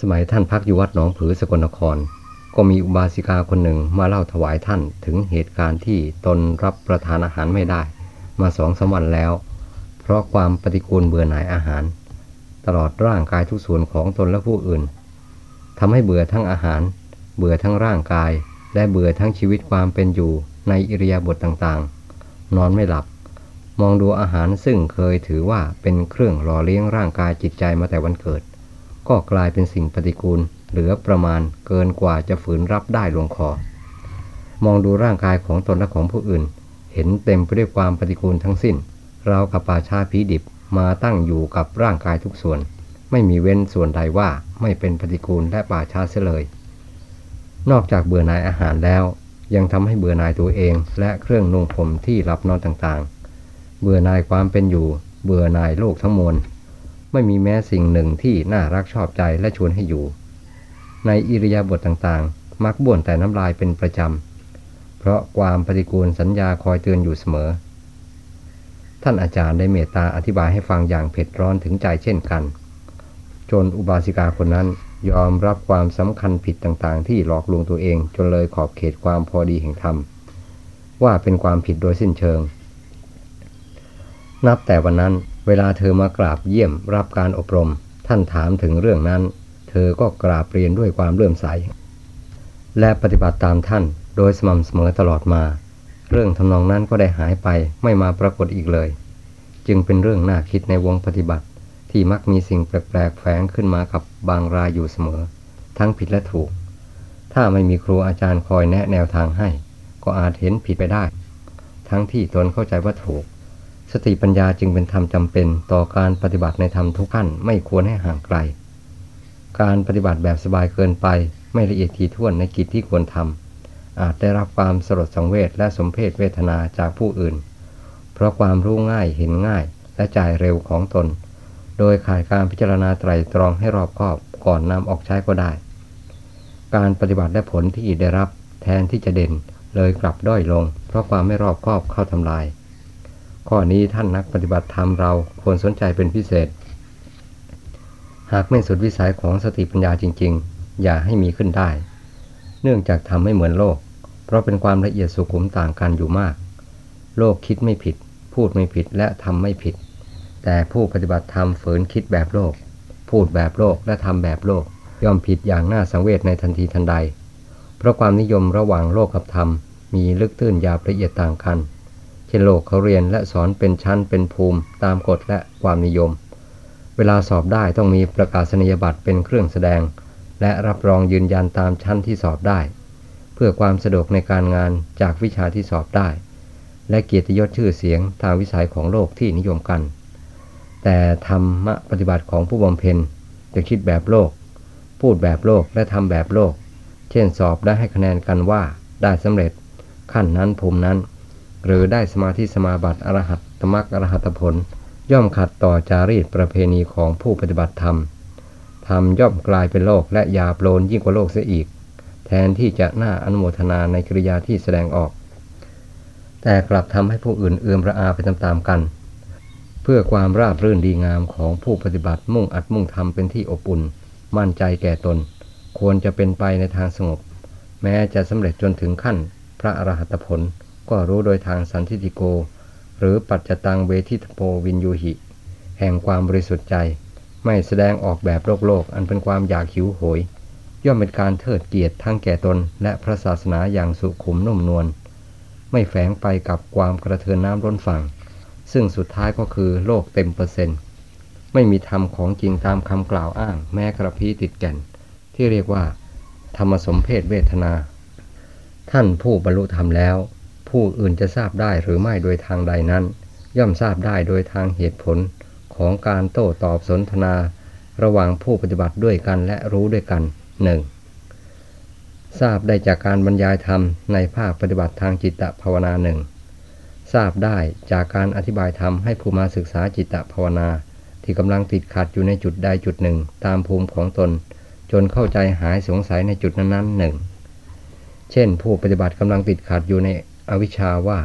สมัยท่านพักอยู่วัดหนองผือสกลนคร ก็มีอุบาสิกาคนหนึ่งมาเล่าถวายท่านถึงเหตุการณ์ที่ตนรับประทานอาหารไม่ได้ มาสองสามวันแล้ว เพราะความปฏิกูลเบื่อหน่ายอาหาร ตลอดร่างกายทุกส่วนของตนและผู้อื่นทำให้เบื่อทั้งอาหาร เบื่อทั้งร่างกาย และเบื่อทั้งชีวิตความเป็นอยู่ในอิริยาบถต่างๆ นอนไม่หลับ มองดูอาหารซึ่งเคยถือว่าเป็นเครื่องหล่อเลี้ยงร่างกายจิตใจมาแต่วันเกิด ก็กลายเป็นสิ่งปฏิกูล เหลือประมาณเกินกว่าจะฝืนรับได้ลงคอ มองดูร่างกายของตนและของผู้อื่น เห็นเต็มไปด้วยความปฏิกูลทั้งสิ้น เรากับป่าชาผีดิบมาตั้งอยู่กับร่างกายทุกส่วน ไม่มีเว้นส่วนใดว่าไม่เป็นปฏิกูลและป่าชาเสียเลย นอกจากเบื่อหน่ายอาหารแล้ว ยังทำให้เบื่อหน่ายตัวเองและเครื่องนุ่งผมที่รับนอนต่างๆ เบื่อหน่ายความเป็นอยู่ เบื่อหน่ายโลกทั้งมวล ไม่มีแม้สิ่งหนึ่งที่น่ารักชอบใจและชวนให้อยู่ ในอิริยาบถต่างๆ มักบ่นแต่น้ำลายเป็นประจำ เพราะความปฏิกูลสัญญาคอยเตือนอยู่เสมอ ท่านอาจารย์ได้เมตตาอธิบายให้ฟังอย่างเผ็ดร้อนถึงใจเช่นกัน จนอุบาสิกาคนนั้นยอมรับความสำคัญผิดต่างๆ ที่หลอกลวงตัวเองจนเลยขอบเขตความพอดีแห่งธรรม ว่าเป็นความผิดโดยสิ้นเชิง นับแต่วันนั้น เวลาเธอมากราบเยี่ยมรับการอบรม ท่านถามถึงเรื่องนั้น เธอก็กราบเรียนด้วยความเลื่อมใส และปฏิบัติตามท่านโดยสม่ำเสมอตลอดมา เรื่องทำนองนั้นก็ได้หายไปไม่มาปรากฏอีกเลย จึงเป็นเรื่องน่าคิดในวงปฏิบัติ ที่มักมีสิ่งแปลกๆแฝงขึ้นมากับบางรายอยู่เสมอ ทั้งผิดและถูก ถ้าไม่มีครูอาจารย์คอยแนะแนวทางให้ ก็อาจเห็นผิดไปได้ ทั้งที่ตนเข้าใจว่าถูก สติปัญญาจึงเป็นธรรมจำเป็น ต่อการปฏิบัติในธรรมทุกขั้นไม่ควรให้ห่างไกล การปฏิบัติแบบสบายเกินไป ไม่ละเอียดถี่ถ้วนในกิจที่ควรทำอาจได้รับความสลดสังเวชและสมเพศเวทนาจากผู้อื่น เพราะความรู้ง่ายเห็นง่ายและจ่ายเร็วของตน โดยขาดการพิจารณาไตรตรองให้รอบคอบก่อนนำออกใช้ก็ได้ การปฏิบัติและผลที่ได้รับแทนที่จะเด่นเลยกลับด้อยลง เพราะความไม่รอบคอบเข้าทำลาย ข้อนี้ท่านนักปฏิบัติธรรมเราควรสนใจเป็นพิเศษ หากไม่สุดวิสัยของสติปัญญาจริง ๆ อย่าให้มีขึ้นได้ เนื่องจากทำไม่เหมือนโลก เพราะเป็นความละเอียดสุขุมต่างกันอยู่มาก โลกคิดไม่ผิด พูดไม่ผิดและทำไม่ผิด แต่ผู้ปฏิบัติธรรมฝืนคิดแบบโลก พูดแบบโลกและทำแบบโลก ย่อมผิดอย่างน่าสังเวชในทันทีทันใด เพราะความนิยมระหว่างโลกกับธรรมมีลึกตื้นยาวละเอียดต่างกัน เช่นโลกเขาเรียนและสอนเป็นชั้นเป็นภูมิ ตามกฎและความนิยม เวลาสอบได้ต้องมีประกาศนียบัตรเป็นเครื่องแสดง และรับรองยืนยันตามชั้นที่สอบได้ เพื่อความสะดวกในการงานจากวิชาที่สอบได้ และเกียรติยศชื่อเสียงทางวิสัยของโลกที่นิยมกัน แต่ธรรมะปฏิบัติของผู้บำเพ็ญจะคิดแบบโลก พูดแบบโลกและทำแบบโลก เช่นสอบได้ให้คะแนนกันว่าได้สำเร็จขั้นนั้นภูมินั้น หรือได้สมาธิสมาบัติอรหัตตมรรคอรหัตผล ย่อมขัดต่อจารีตประเพณีของผู้ปฏิบัติธรรมธรรมย่อมกลายเป็นโลกและยาโปลนยิ่งกว่าโลกเสียอีก แทนที่จะน่าอนุโมทนาในกิริยาที่แสดงออก แต่กลับทำให้ผู้อื่นเอือมระอาไปตามๆกัน เพื่อความราบรื่นดีงามของผู้ปฏิบัติมุ่งอัดมุ่งทำเป็นที่อบอุ่น มั่นใจแก่ตน ควรจะเป็นไปในทางสงบ แม้จะสำเร็จจนถึงขั้นพระอรหัตผล ก็รู้โดยทางสันทิติโก หรือปัจจตังเวทิตโพวินยูหิ แห่งความบริสุทธิ์ใจ ไม่แสดงออกแบบโลกโลก อันเป็นความอยากหิวโหย ย่อมเป็นการเทิดเกียรติทั้งแก่ตน และพระศาสนาอย่างสุขุมนุ่มนวลไม่แฝงไปกับความกระเทือนน้ำล้นฝั่ง ซึ่งสุดท้ายก็คือโลกเต็มเปอร์เซ็นต์ไม่มีธรรมของจริงตามคำกล่าวอ้าง แม้กระพี้ติดแก่น ที่เรียกว่า ธรรมสมเพศเวทนา ท่านผู้บรรลุธรรมแล้ว ผู้อื่นจะทราบได้หรือไม่โดยทางใดนั้น ย่อมทราบได้โดยทางเหตุผลของการโต้ตอบสนทนา ระหว่างผู้ปฏิบัติด้วยกันและรู้ด้วยกันหนึ่งทราบได้จากการบรรยายธรรมในภาคปฏิบัติทางจิตภาวนาหนึ่งทราบได้จากการอธิบายธรรมให้ผู้มาศึกษาจิตภาวนา ที่กำลังติดขัดอยู่ในจุดใดจุดหนึ่ง ตามภูมิของตน จนเข้าใจหายสงสัยในจุดนั้นๆหนึ่งเช่น ผู้ปฏิบัติกำลังติดขัดอยู่ใน อวิชชาว่า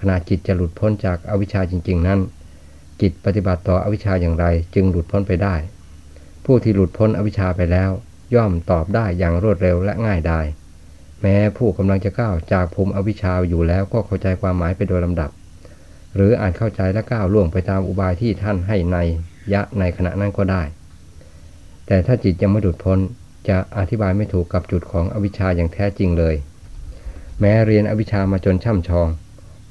ขณะจิตจะหลุดพ้นจากอวิชชาจริง ๆ นั้น จิตปฏิบัติต่ออวิชชาอย่างไร จึงหลุดพ้นไปได้ ผู้ที่หลุดพ้นอวิชชาไปแล้ว ย่อมตอบได้อย่างรวดเร็วและง่ายดายแม้ผู้กำลังจะก้าวจากภูมิอวิชชาอยู่แล้วก็เข้าใจความหมายไปโดยลำดับ หรืออาจเข้าใจและก้าวล่วงไปตามอุบายที่ท่านให้ในยะในขณะนั้นก็ได้ แต่ถ้าจิตยังไม่หลุดพ้นจะอธิบายไม่ถูกกับจุดของอวิชชาอย่างแท้จริงเลย แม้เรียนอวิชามาจนช่ำชอง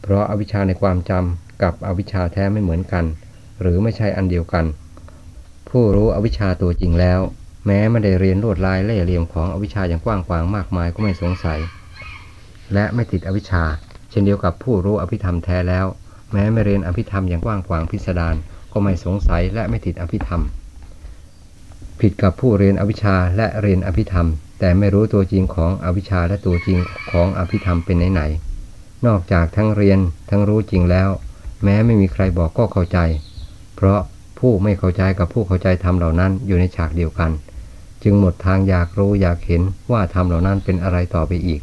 เพราะอาวิชชาในความจำกับอวิชชาแท้ไม่เหมือนกัน หรือไม่ใช่อันเดียวกัน ผู้รู้อวิชชาตัวจริงแล้ว แม้ไม่ได้เรียนลวดลายเล่เหลี่ยมของอวิชชาอย่างกว้างขวางมากมายก็ไม่สงสัย และไม่ติดอวิชชา เช่นเดียวกับผู้รู้อภิธรรมแท้แล้ว แม้ไม่เรียนอภิธรรมอย่างกว้างขวางพิสดารก็ไม่สงสัยและไม่ติดอภิธรรม ผิดกับผู้เรียนอวิชชาและเรียนอภิธรรม แต่ไม่รู้ตัวจริงของอวิชชาและตัวจริงของอภิธรรมเป็นไหนๆนอกจากทั้งเรียนทั้งรู้จริงแล้ว แม้ไม่มีใครบอกก็เข้าใจ เพราะผู้ไม่เข้าใจกับผู้เข้าใจธรรมเหล่านั้นอยู่ในฉากเดียวกัน จึงหมดทางอยากรู้อยากเห็นว่าธรรมเหล่านั้นเป็นอะไรต่อไปอีก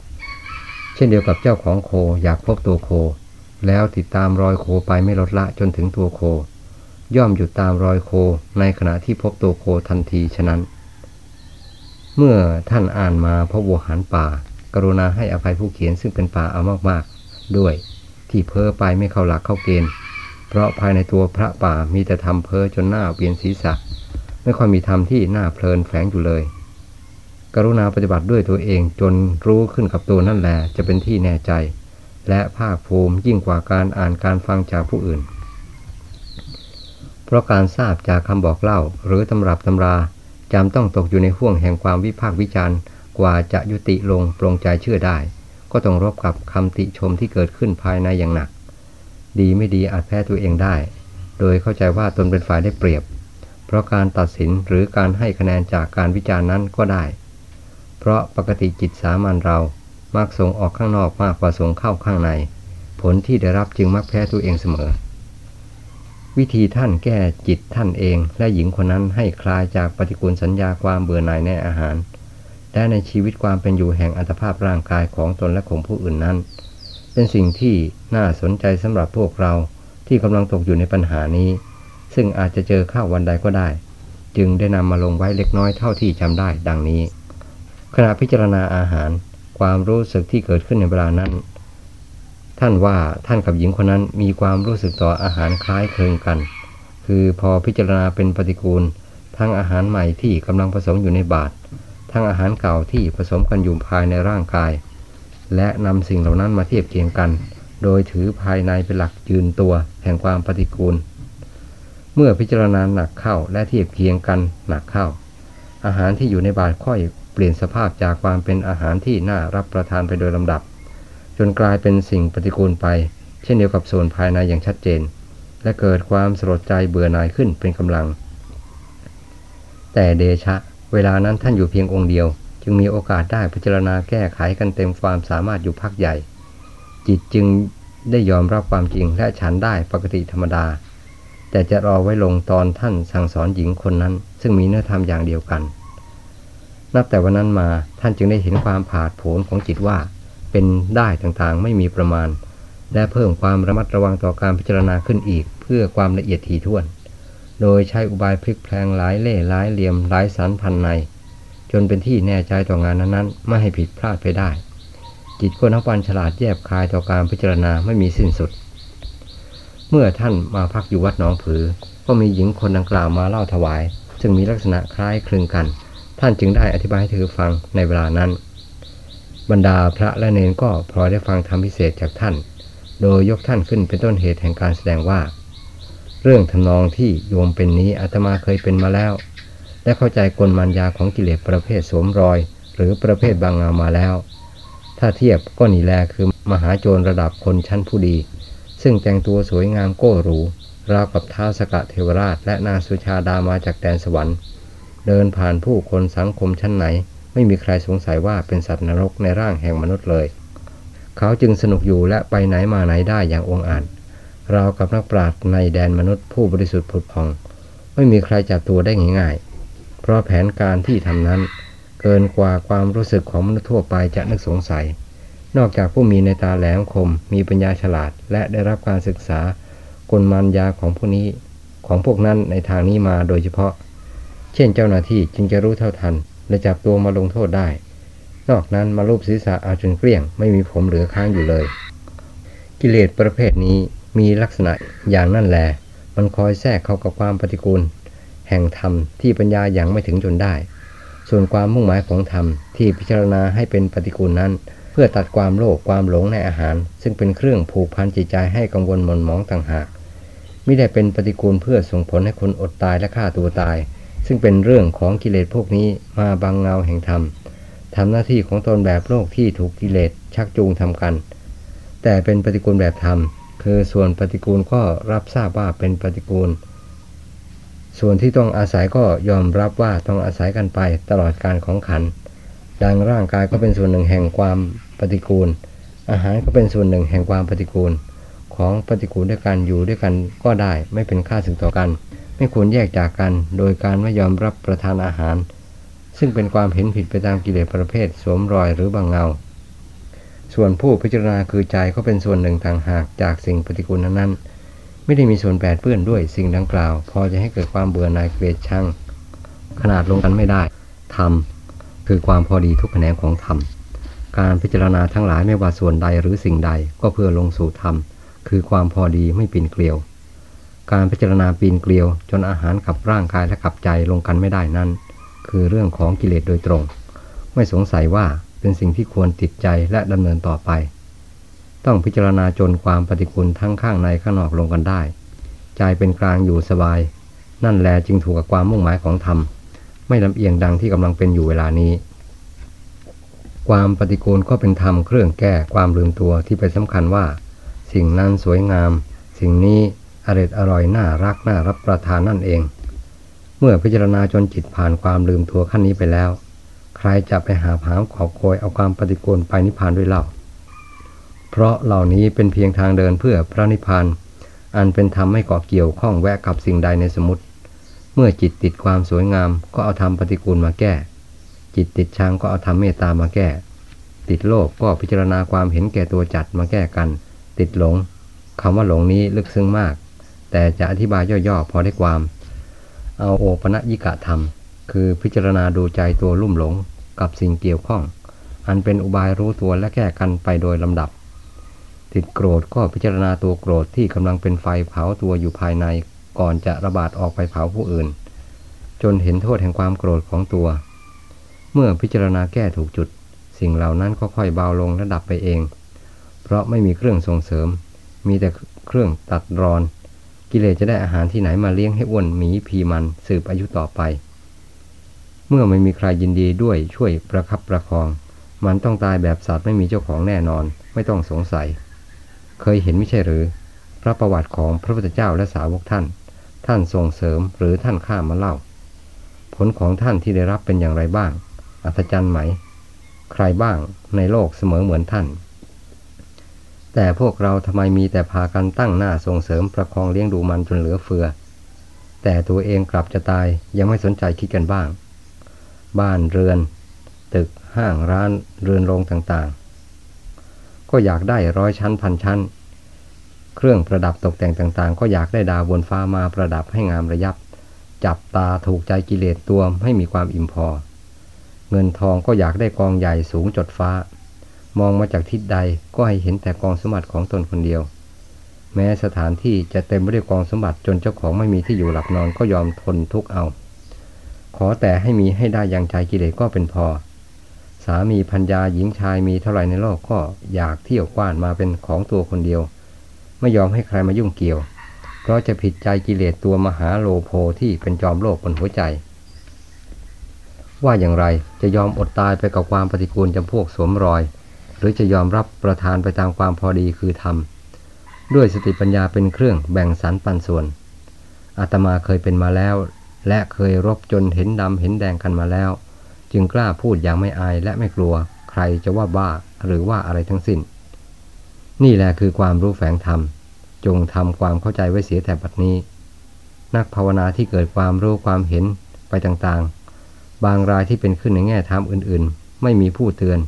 เช่นเดียวกับเจ้าของโคอยากพบตัวโค แล้วติดตามรอยโคไปไม่ลดละจนถึงตัวโค ย่อมหยุดตามรอยโคในขณะที่พบตัวโคทันทีฉะนั้น เมื่อท่านอ่านมาพระวัวหันป่า กรุณาให้อภัยผู้เขียนซึ่งเป็นป่าเอามากๆ ด้วยที่เพ้อไปไม่เข้าหลักเข้าเกณฑ์ เพราะภายในตัวพระป่ามีแต่ทำเพ้อจนหน้าเวียนศีรษะ ไม่ค่อยมีธรรมที่น่าเพลินแฝงอยู่เลย กรุณาปฏิบัติด้วยตัวเองจนรู้ขึ้นกับตัวนั่นแหละจะเป็นที่แน่ใจ และภาคภูมิยิ่งกว่าการอ่านการฟังจากผู้อื่น เพราะการทราบจากคำบอกเล่าหรือตำรับตำรา จำต้องตกอยู่ในห่วงแห่งความวิพากษ์วิจารณ์ กว่าจะยุติลงปรงใจเชื่อได้ ก็ต้องรบกับคำติชมที่เกิดขึ้นภายในอย่างหนัก ดีไม่ดีอาจแพ้ตัวเองได้ โดยเข้าใจว่าตนเป็นฝ่ายได้เปรียบ เพราะการตัดสินหรือการให้คะแนนจากการวิจารณ์นั้นก็ได้ เพราะปกติจิตสามัญเรามักส่งออกข้างนอกมากกว่าส่งเข้าข้างใน ผลที่ได้รับจึงมักแพ้ตัวเองเสมอ วิธีท่านแก้จิตท่านเอง และหญิงคนนั้นให้คลายจากปฏิกูลสัญญาความเบื่อหน่ายในอาหาร และในชีวิตความเป็นอยู่แห่งอัตภาพร่างกายของตนและของผู้อื่นนั้น เป็นสิ่งที่น่าสนใจสำหรับพวกเราที่กำลังตกอยู่ในปัญหานี้ ซึ่งอาจจะเจอข้าววันใดก็ได้ จึงได้นำมาลงไว้เล็กน้อยเท่าที่จำได้ดังนี้ ขณะพิจารณาอาหาร ความรู้สึกที่เกิดขึ้นในเวลานั้น ท่านว่าท่านกับหญิงคนนั้นมีความรู้สึกต่ออาหารคล้ายคลึงกัน คือพอพิจารณาเป็นปฏิกูล ทั้งอาหารใหม่ที่กำลังผสมอยู่ในบาตรทั้งอาหารเก่าที่ผสมกันอยู่ภายในร่างกาย และนำสิ่งเหล่านั้นมาเทียบเคียงกัน โดยถือภายในเป็นหลักยืนตัวแห่งความปฏิกูล เมื่อพิจารณาหนักเข้าและเทียบเคียงกันหนักเข้า อาหารที่อยู่ในบาตรค่อยเปลี่ยนสภาพจากความเป็นอาหารที่น่ารับประทานไปโดยลำดับ จนกลายเป็นสิ่งปฏิกูลไป เช่นเดียวกับส่วนภายในอย่างชัดเจน และเกิดความสลดใจเบื่อหน่ายขึ้นเป็นกำลัง แต่เดชะ เวลานั้นท่านอยู่เพียงองค์เดียว จึงมีโอกาสได้พิจารณาแก้ไขกันเต็มความสามารถอยู่พักใหญ่ จิตจึงได้ยอมรับความจริงและฉันได้ปกติธรรมดา แต่จะรอไว้ลงตอนท่านสั่งสอนหญิงคนนั้น ซึ่งมีเนื้อธรรมอย่างเดียวกัน นับแต่วันนั้นมาท่านจึงได้เห็นความผาดโผนของจิตว่า เป็นได้ต่างๆ ไม่มีประมาณ และเพิ่มความระมัดระวังต่อการพิจารณาขึ้นอีก เพื่อความละเอียดถี่ถ้วน โดยใช้อุบายพลิกแพลงหลายเล่หลายเหลี่ยมหลายสันพันใน จนเป็นที่แน่ใจต่องานนั้นๆ ไม่ให้ผิดพลาดไปได้ จิตก็นับวันฉลาดแยบคายต่อการพิจารณาไม่มีสิ้นสุด เมื่อท่านมาพักอยู่วัดหนองผือ ก็มีหญิงคนดังกล่าวมาเล่าถวาย ซึ่งมีลักษณะคล้ายคลึงกัน ท่านจึงได้อธิบายให้เธอฟังในเวลานั้น บรรดาพระและเนนก็พลอยได้ฟังธรรมพิเศษจากท่าน โดยยกท่านขึ้นเป็นต้นเหตุแห่งการแสดงว่า เรื่องทำนองที่โยมเป็นนี้อาตมาเคยเป็นมาแล้ว และเข้าใจกลมันยาของกิเลสประเภทสวมรอย หรือประเภทบางงามาแล้ว ถ้าเทียบก็นี่แลคือมหาโจรระดับคนชั้นผู้ดี ซึ่งแต่งตัวสวยงามโก้หรูราวกับท้าสกะเทวราช และนาสุชาดามาจากแดนสวรรค์ เดินผ่านผู้คนสังคมชั้นไหน ไม่มีใครสงสัยว่าเป็นสัตว์นรกในร่างแห่งมนุษย์เลย เขาจึงสนุกอยู่และไปไหนมาไหนได้อย่างองอาจรากับนักปราชญ์ในแดนมนุษย์ผู้บริสุทธิ์ผุดพอง ไม่มีใครจับตัวได้ง่ายๆ เพราะแผนการที่ทำนั้น เกินกว่าความรู้สึกของมนุษย์ทั่วไปจะนึกสงสัย นอกจากผู้มีในตาแหลมคม มีปัญญาฉลาด และได้รับการศึกษากลมันยาของพวกนี้ ของพวกนั้นในทางนี้มาโดยเฉพาะ เช่นเจ้าหน้าที่จึงจะรู้เท่าทัน และจับตัวมาลงโทษได้ นอกนั้นมาลูบศีรษะเอาจนเกลี้ยง ไม่มีผมเหลือค้างอยู่เลย กิเลสประเภทนี้มีลักษณะอย่างนั่นแหละมันคอยแทรกเข้ากับความปฏิกูล แห่งธรรมที่ปัญญาอย่างไม่ถึงจนได้ ส่วนความมุ่งหมายของธรรมที่พิจารณาให้เป็นปฏิกูลนั้น เพื่อตัดความโลภความหลงในอาหาร ซึ่งเป็นเครื่องผูกพันจิตใจให้กังวลหม่นหมองต่างหากไม่ได้เป็นปฏิกูลเพื่อส่งผลให้คนอดตายและฆ่าตัวตาย ซึ่งเป็นเรื่องของกิเลสพวกนี้มาบังเงาแห่งธรรมทำหน้าที่ของตนแบบโลกที่ถูกกิเลสชักจูงทำกัน แต่เป็นปฏิกูลแบบธรรม คือส่วนปฏิกูลก็รับทราบว่าเป็นปฏิกูล ส่วนที่ต้องอาศัยก็ยอมรับว่าต้องอาศัยกันไปตลอดการของขัน ดังร่างกายก็เป็นส่วนหนึ่งแห่งความปฏิกูล อาหารก็เป็นส่วนหนึ่งแห่งความปฏิกูล ของปฏิกูลด้วยกันอยู่ด้วยกันก็ได้ไม่เป็นค่าสึงต่อกัน ไม่ควรแยกจากกัน โดยการไม่ยอมรับประทานอาหาร ซึ่งเป็นความเห็นผิดไปตามกิเลสประเภทสวมรอยหรือบางเงา ส่วนผู้พิจารณาคือใจก็เป็นส่วนหนึ่งทางหากจากสิ่งปฏิกูลนั้นไม่ได้มีส่วนแปดเปื้อนด้วยสิ่งดังกล่าว พอจะให้เกิดความเบื่อหน่ายเกลียดชังขนาดลงกันไม่ได้ธรรมคือความพอดีทุกแขนงของธรรมการพิจารณาทั้งหลายไม่ว่าส่วนใดหรือสิ่งใดก็เพื่อลงสู่ธรรม คือความพอดีไม่ปีนเกลียว การพิจารณาปีนเกลียว จนอาหารกับร่างกายและกับใจลงกันไม่ได้นั้น คือเรื่องของกิเลสโดยตรง ไม่สงสัยว่าเป็นสิ่งที่ควรติดใจและดำเนินต่อไป ต้องพิจารณาจนความปฏิกูลทั้งข้างในข้างนอกลงกันได้ ใจเป็นกลางอยู่สบาย นั่นแลจึงถูกกับความมุ่งหมายของธรรม ไม่ลำเอียงดังที่กำลังเป็นอยู่เวลานี้ ความปฏิกูลก็เป็นธรรมเครื่องแก้ความลืมตัวที่ไปสำคัญว่า สิ่งนั้นสวยงาม สิ่งนี้ อร่อยอร่อยน่ารักน่ารับประทานนั่นเอง เมื่อพิจารณาจนจิตผ่านความลืมตัวขั้นนี้ไปแล้ว ใครจะไปหาผามขอบโคยเอาความปฏิกูลไปนิพพานด้วยเล่า เพราะเหล่านี้เป็นเพียงทางเดินเพื่อพระนิพพานอันเป็นธรรมไม่เกาะเกี่ยวข้องแวะกับสิ่งใดในสมุติ เมื่อจิตติดความสวยงามก็เอาธรรมปฏิกูลมาแก้ จิตติดชังก็เอาธรรมเมตตามาแก้ ติดโลภก็พิจารณาความเห็นแก่ตัวจัดมาแก้กัน ติดหลงคำว่าหลงนี้ลึกซึ้งมาก แต่จะอธิบายย่อๆพอได้ความ เอาโอปะยิกะธรรม คือพิจารณาดูใจตัวลุ่มหลงกับสิ่งเกี่ยวข้อง อันเป็นอุบายรู้ตัวและแก้กันไปโดยลำดับ ติดโกรธก็พิจารณาตัวโกรธที่กำลังเป็นไฟเผาตัวอยู่ภายในก่อนจะระบาดออกไปเผาผู้อื่น จนเห็นโทษแห่งความโกรธของตัว เมื่อพิจารณาแก้ถูกจุด สิ่งเหล่านั้นก็ค่อยเบาลงและดับไปเอง เพราะไม่มีเครื่องส่งเสริม มีแต่เครื่องตัดรอน กิเลสจะได้อาหารที่ไหนมาเลี้ยงให้อ้วนหมีพีมันสืบอายุต่อไป เมื่อไม่มีใครยินดีด้วยช่วยประคับประคอง มันต้องตายแบบสัตว์ไม่มีเจ้าของแน่นอน ไม่ต้องสงสัย เคยเห็นไม่ใช่หรือ พระประวัติของพระพุทธเจ้าและสาวกท่าน ท่านส่งเสริมหรือท่านข้ามมาเล่า ผลของท่านที่ได้รับเป็นอย่างไรบ้าง อัศจรรย์ไหม ใครบ้างในโลกเสมอเหมือนท่าน แต่พวกเราทำไมมีแต่พากันตั้งหน้าส่งเสริมประคองเลี้ยงดูมันจนเหลือเฟือ แต่ตัวเองกลับจะตายยังไม่สนใจคิดกันบ้าง บ้านเรือน ตึกห้างร้านเรือนโรงต่างๆ ก็อยากได้ร้อยชั้นพันชั้น เครื่องประดับตกแต่งต่างๆ ก็อยากได้ดาวบนฟ้ามาประดับให้งามระยับ จับตาถูกใจกิเลสตัวให้มีความอิ่มพอ เงินทองก็อยากได้กองใหญ่สูงจดฟ้า มองมาจากทิศใดก็ให้เห็นแต่กองสมบัติของตนคนเดียว แม้สถานที่จะเต็มไปด้วยกองสมบัติจนเจ้าของไม่มีที่อยู่หลับนอนก็ยอมทนทุกข์เอา ขอแต่ให้มีให้ได้อย่างใจกิเลสก็เป็นพอ สามีพัญญาหญิงชายมีเท่าไรในโลกก็อยากเที่ยวกว้านมาเป็นของตัวคนเดียว ไม่ยอมให้ใครมายุ่งเกี่ยว เพราะจะผิดใจกิเลสตัวมหาโลโพที่เป็นจอมโลกบนหัวใจว่าอย่างไรจะยอมอดตายไปกับความปฏิกูลจำพวกสวมรอย หรือจะยอมรับประทานไปตามความพอดีคือธรรม ด้วยสติปัญญาเป็นเครื่องแบ่งสรรปันส่วน อาตมาเคยเป็นมาแล้ว และเคยรบจนเห็นดำเห็นแดงกันมาแล้ว จึงกล้าพูดอย่างไม่อายและไม่กลัว ใครจะว่าบ้าหรือว่าอะไรทั้งสิน้น นี่แหละคือความรู้แฝงธรรม จงทำความเข้าใจไว้เสียแต่บัดนี้ นักภาวนาที่เกิดความรู้ความเห็นไปต่างๆ บางรายที่เป็นขึ้นในแง่ธรรมอื่นๆ ไม่มีผู้เตือน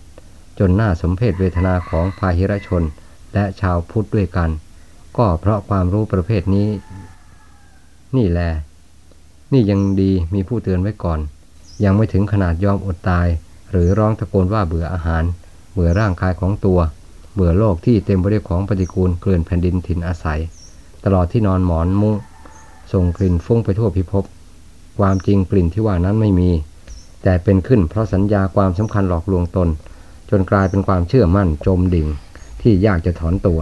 จนน่าสมเพศเวทนาของพาหิรชนและชาวพุทธด้วยกัน ก็เพราะความรู้ประเภทนี้ นี่แหละนี่ยังดีมีผู้เตือนไว้ก่อน ยังไม่ถึงขนาดยอมอดตาย หรือร้องตะโกนว่าเบื่ออาหาร เบื่อร่างกายของตัว เบื่อโลกที่เต็มไปด้วยของปฏิกูลเกลื่อนแผ่นดินถิ่นอาศัย ตลอดที่นอนหมอนมุ้งส่งกลิ่นฟุ้งไปทั่วพิภพความจริงกลิ่นที่ว่านั้นไม่มี แต่เป็นขึ้นเพราะสัญญาความสำคัญหลอกลวงตน จนกลายเป็นความเชื่อมั่นจมดิ่งที่ยากจะถอนตัว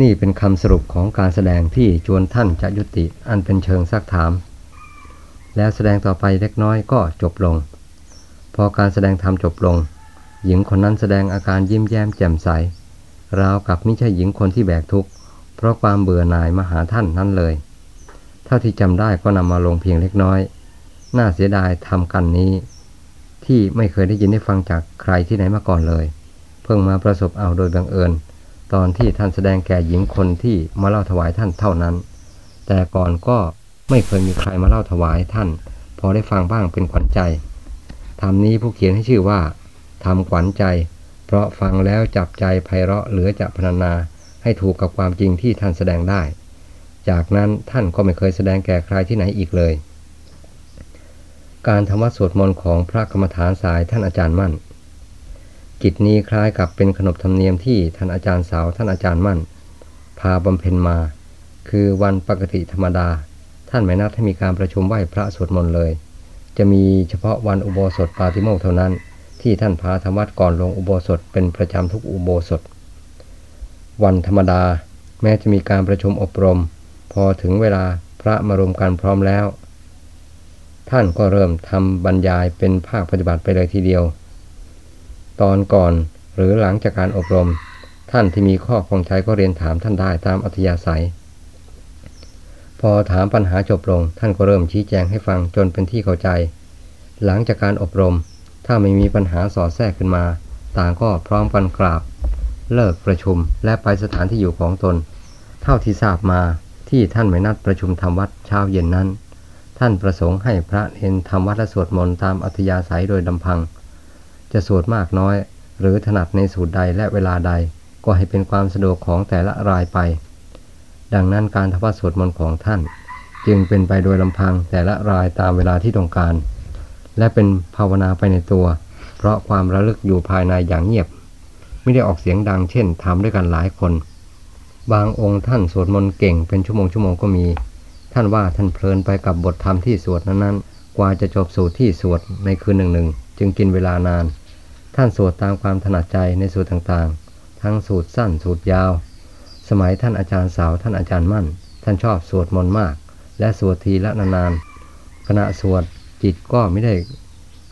นี่เป็นคำสรุปของการแสดงที่จวนท่านจะยุติอันเป็นเชิงซักถาม แล้วแสดงต่อไปเล็กน้อยก็จบลง พอการแสดงธรรมจบลง หญิงคนนั้นแสดงอาการยิ้มแย้มแจ่มใสราวกับไม่ใช่หญิงคนที่แบกทุกข์เพราะความเบื่อหน่ายมาหาท่านนั่นเลย เท่าที่จำได้ก็นำมาลงเพียงเล็กน้อย น่าเสียดายทำกันนี้ ที่ไม่เคยได้ยินได้ฟังจากใครที่ไหนมาก่อนเลย เพิ่งมาประสบเอาโดยบังเอิญ ตอนที่ท่านแสดงแก่หญิงคนที่มาเล่าถวายท่านเท่านั้น แต่ก่อนก็ไม่เคยมีใครมาเล่าถวายท่าน พอได้ฟังบ้างเป็นขวัญใจธรรมนี้ผู้เขียนให้ชื่อว่าทำขวัญใจ เพราะฟังแล้วจับใจไพเราะเหลือจะพรรณนาให้ถูกกับความจริงที่ท่านแสดงได้ จากนั้นท่านก็ไม่เคยแสดงแก่ใครที่ไหนอีกเลย การทำวัดสวดมนต์ของพระกรรมฐานสายท่านอาจารย์มั่น กิจนี้คล้ายกับเป็นขนบธรรมเนียมที่ท่านอาจารย์สาวท่านอาจารย์มั่น พาบำเพ็ญมา คือวันปกติธรรมดา ท่านไม่นัดให้มีการประชุมไหว้พระสวดมนต์เลย จะมีเฉพาะวันอุโบสถปาติโมกข์เท่านั้น ที่ท่านพาธรรมวัดก่อนลงอุโบสถเป็นประจำทุกอุโบสถ วันธรรมดาแม้จะมีการประชุมอบรม พอถึงเวลาพระมารวมกันพร้อมแล้ว ท่านก็เริ่มทำบรรยายเป็นภาคปฏิบัติไปเลยทีเดียว ตอนก่อนหรือหลังจากการอบรม ท่านที่มีข้อคงใช้ก็เรียนถามท่านได้ตามอัธยาศัย พอถามปัญหาจบลง ท่านก็เริ่มชี้แจงให้ฟังจนเป็นที่เข้าใจ หลังจากการอบรม ถ้าไม่มีปัญหาสอดแทรกขึ้นมา ต่างก็พร้อมกันกราบ เลิกประชุมและไปสถานที่อยู่ของตน เท่าที่ทราบมาที่ท่านไม่นัดประชุมทำวัดเช้าเย็นนั้น ท่านประสงค์ให้พระเนนทำวัดและสวดมนต์ตามอัธยาศัยโดยลำพัง จะสวดมากน้อย หรือถนัดในสูตรใดและเวลาใดก็ให้เป็นความสะดวกของแต่ละรายไป ดังนั้นการทำวัดสวดมนต์ของท่าน จึงเป็นไปโดยลำพังแต่ละรายตามเวลาที่ต้องการ และเป็นภาวนาไปในตัว เพราะความระลึกอยู่ภายในอย่างเงียบ ไม่ได้ออกเสียงดังเช่นทำด้วยกันหลายคน บางองค์ท่านสวดมนต์เก่งเป็นชั่วโมงชั่วโมงก็มี ท่านว่าท่านเพลินไปกับบทธรรมที่สวดนั้นๆ กว่าจะจบสูตรที่สวดในคืนหนึ่งๆจึงกินเวลานาน ท่านสวดตามความถนัดใจในสูตรต่างๆ ทั้งสูตรสั้นสูตรยาว สมัยท่านอาจารย์สาวท่านอาจารย์มั่น ท่านชอบสวดมนต์มาก และสวดทีละนานๆขณะสวดจิตก็ไม่ได้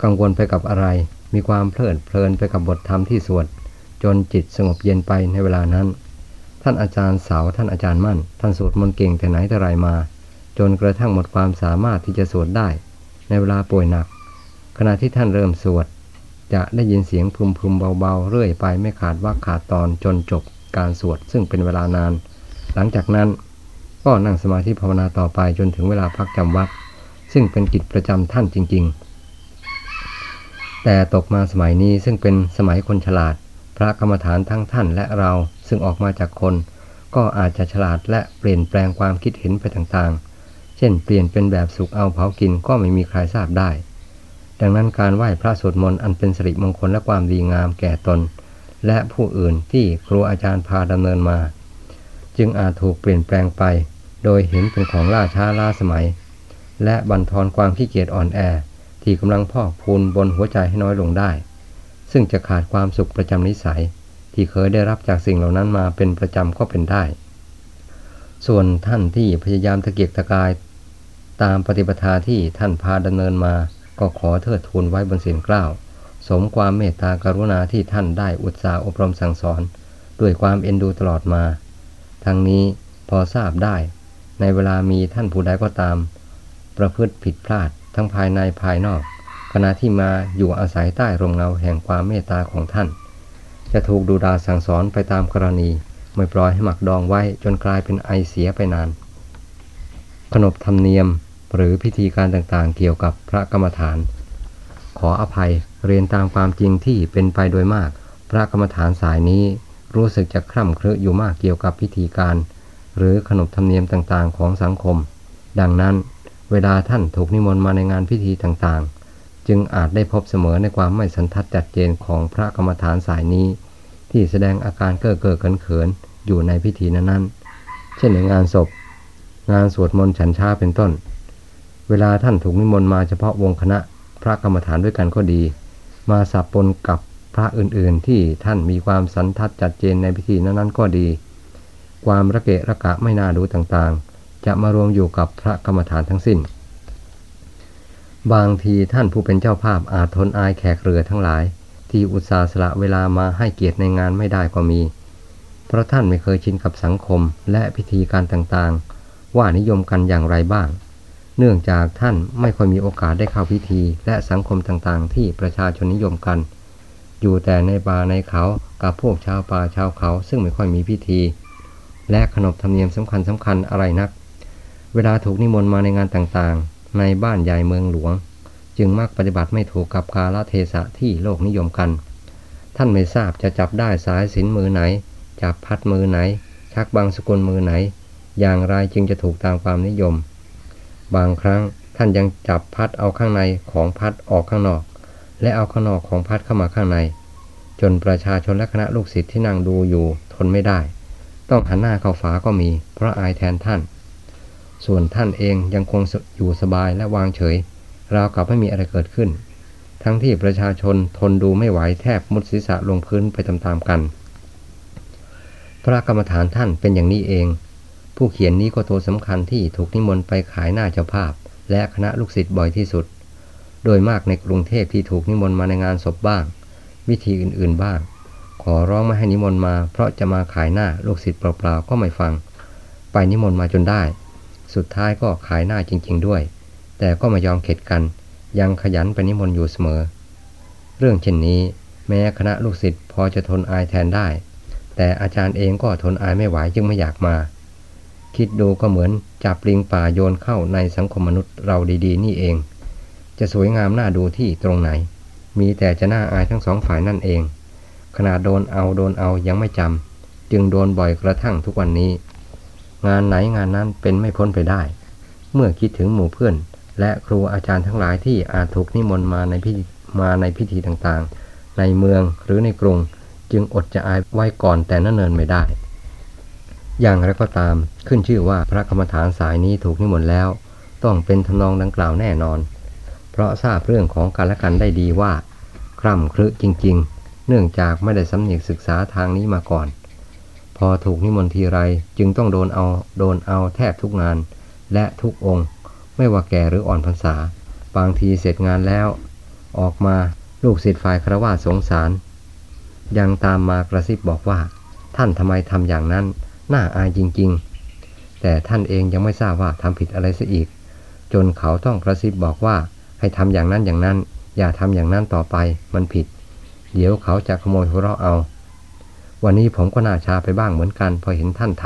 กังวลไปกับอะไร มีความเพลิดเพลินไปกับบทธรรมที่สวด จนจิตสงบเย็นไปในเวลานั้น ท่านอาจารย์สาวท่านอาจารย์มั่น ท่านสวดมนต์เก่งแต่ไหนแต่ไรมา จนกระทั่งหมดความสามารถที่จะสวดได้ ในเวลาป่วยหนัก ขณะที่ท่านเริ่มสวด จะได้ยินเสียงพึมพึมเบาๆ เรื่อยไปไม่ขาดว่าขาดตอนจนจบการสวดซึ่งเป็นเวลานาน หลังจากนั้นก็นั่งสมาธิภาวนาต่อไปจนถึงเวลาพักจำวัด ซึ่งเป็นกิจประจำท่านจริง ๆ แต่ตกมาสมัยนี้ซึ่งเป็นสมัยคนฉลาด พระกรรมฐานทั้งท่านและเราซึ่งออกมาจากคน ก็อาจจะฉลาดและเปลี่ยนแปลงความคิดเห็นไปต่างๆ เช่นเปลี่ยนเป็นแบบสุกเอาเผากินก็ไม่มีใครทราบได้ ดังนั้นการไหว้พระสวดมนต์อันเป็นสิริมงคลและความดีงามแก่ตน และผู้อื่นที่ครูอาจารย์พาดำเนินมา จึงอาจถูกเปลี่ยนแปลงไป โดยเห็นเป็นของล่าช้าล่าสมัย และบั่นทอนความขี้เกียจอ่อนแอ ที่กำลังพอกพูนบนหัวใจให้น้อยลงได้ ซึ่งจะขาดความสุขประจำนิสัย ที่เคยได้รับจากสิ่งเหล่านั้นมาเป็นประจำก็เป็นได้ส่วนท่านที่พยายามตะเกียกตะกาย ตามปฏิปทาที่ท่านพาดำเนินมา ก็ขอเทิดทูนไว้บนเสียงกล้าวสมความเมตตากรุณาที่ท่านได้อุตสาห์อบรมสั่งสอน ด้วยความเอ็นดูตลอดมา ทั้งนี้พอทราบได้ ในเวลามีท่านผู้ใดก็ตาม ประพฤติผิดพลาดทั้งภายในภายนอก ขณะที่มาอยู่อาศัยใต้ร่มเงาแห่งความเมตตาของท่าน จะถูกดูดาสั่งสอนไปตามกรณี ไม่ปล่อยให้หมักดองไว้จนกลายเป็นไอเสียไปนาน ขนบธรรมเนียม หรือพิธีการต่างๆ เกี่ยวกับพระกรรมฐาน ขออภัยเรียนตามความจริงที่เป็นไปโดยมาก พระกรรมฐานสายนี้รู้สึกจะคร่ำครึอยู่มากเกี่ยวกับพิธีการ หรือขนบธรรมเนียมต่างๆ ของสังคม ดังนั้น เวลาท่านถูกนิมนต์มาในงานพิธีต่างๆ จึงอาจได้พบเสมอในความไม่สันทัดจัดเจนของพระกรรมฐานสายนี้ ที่แสดงอาการเก้อเก้อเขินเขินอยู่ในพิธีนั้นๆ เช่นในงานศพ งานสวดมนต์ฉันช้าเป็นต้น เวลาท่านถูกนิมนต์มาเฉพาะวงคณะพระกรรมฐานด้วยกันก็ดี มาสับปนกับพระอื่นๆ ที่ท่านมีความสันทัดจัดเจนในพิธีนั้นๆก็ดี ความระเกะระกะไม่น่าดูต่างๆ จะมารวมอยู่กับพระกรรมฐานทั้งสิ้น บางทีท่านผู้เป็นเจ้าภาพอาจทนอายแขกเรือทั้งหลาย ที่อุตสาห์สละเวลามาให้เกียรติในงานไม่ได้ก็มี เพราะท่านไม่เคยชินกับสังคมและพิธีการต่างๆ ว่านิยมกันอย่างไรบ้าง เนื่องจากท่านไม่ค่อยมีโอกาสได้เข้าพิธีและสังคมต่างๆ ที่ประชาชนนิยมกัน อยู่แต่ในป่าในเขากับพวกชาวป่าชาวเขา ซึ่งไม่ค่อยมีพิธี และขนบธรรมเนียมสำคัญสำคัญอะไรนัก เวลาถูกนิมนต์มาในงานต่างๆ ในบ้านใหญ่เมืองหลวง จึงมักปฏิบัติไม่ถูกกับกาลเทศะที่โลกนิยมกัน ท่านไม่ทราบจะจับได้สายสินมือไหน จับพัดมือไหน ชักบางสกุลมือไหน อย่างไรจึงจะถูกตามความนิยม บางครั้งท่านยังจับพัดเอาข้างในของพัดออกข้างนอก และเอาข้างนอกของพัดเข้ามาข้างใน จนประชาชนและคณะลูกศิษย์ที่นั่งดูอยู่ทนไม่ได้ ต้องหันหน้าเข้าฝาก็มี เพราะอายแทนท่าน ส่วนท่านเองยังคงอยู่สบายและวางเฉย ราวกับไม่มีอะไรเกิดขึ้น ทั้งที่ประชาชนทนดูไม่ไหวแทบมุดศีรษะลงพื้นไปตามๆกัน พระกรรมฐานท่านเป็นอย่างนี้เอง ผู้เขียนนี้ก็ตัวสำคัญที่ถูกนิมนต์ไปขายหน้าเจ้าภาพ และคณะลูกศิษย์บ่อยที่สุด โดยมากในกรุงเทพที่ถูกนิมนต์มาในงานศพบ้าง วิธีอื่นๆบ้าง ขอร้องไม่ให้นิมนต์มาเพราะจะมาขายหน้าลูกศิษย์เปล่าๆก็ไม่ฟัง ไปนิมนต์มาจนได้ สุดท้ายก็ขายหน้าจริง ๆด้วย แต่ก็ไม่ยอมเข็ดกัน ยังขยันไปนิมนต์อยู่เสมอ เรื่องเช่นนี้ แม้คณะลูกศิษย์พอจะทนอายแทนได้ แต่อาจารย์เองก็ทนอายไม่ไหวจึงไม่อยากมา คิดดูก็เหมือนจับลิงป่าโยนเข้าในสังคมมนุษย์เราดีๆ นี่เอง จะสวยงามน่าดูที่ตรงไหน มีแต่จะน่าอายทั้งสองฝ่ายนั่นเอง ขนาดโดนเอาโดนเอายังไม่จำจึงโดนบ่อยกระทั่งทุกวันนี้ งานไหนงานนั้นเป็นไม่พ้นไปได้ เมื่อคิดถึงหมู่เพื่อน และครูอาจารย์ทั้งหลายที่อาจถูกนิมนต์มาในพิธีมาในพิธีต่างๆ ในเมืองหรือในกรุง จึงอดจะอายไว้ก่อนแต่นั่นเนินไม่ได้ อย่างไรก็ตามขึ้นชื่อว่าพระกรรมฐานสายนี้ถูกนิมนต์แล้ว ต้องเป็นทำนองดังกล่าวแน่นอน เพราะทราบเรื่องของการละกันได้ดีว่า คร่ำครึจริง ๆ เนื่องจากไม่ได้สำเนียกศึกษาทางนี้มาก่อน พอถูกนิมนต์ทีไรจึงต้องโดนเอาโดนเอาแทบทุกงาน และทุกองค์ ไม่ว่าแก่หรืออ่อนพรรษา บางทีเสร็จงานแล้ว ออกมาลูกศิษย์ฝ่ายครวาสงสาร ยังตามมากระซิบบอกว่า ท่านทำไมทำอย่างนั้น น่าอายจริง ๆ แต่ท่านเองยังไม่ทราบว่าทำผิดอะไรซะอีก จนเขาต้องกระซิบบอกว่าให้ทำอย่างนั้นอย่างนั้น อย่าทำอย่างนั้นต่อไปมันผิด เดี๋ยวเขาจะขโมยหัวเราะเอา วันนี้ผมก็น่าชาไปบ้างเหมือนกันพอเห็นท่านท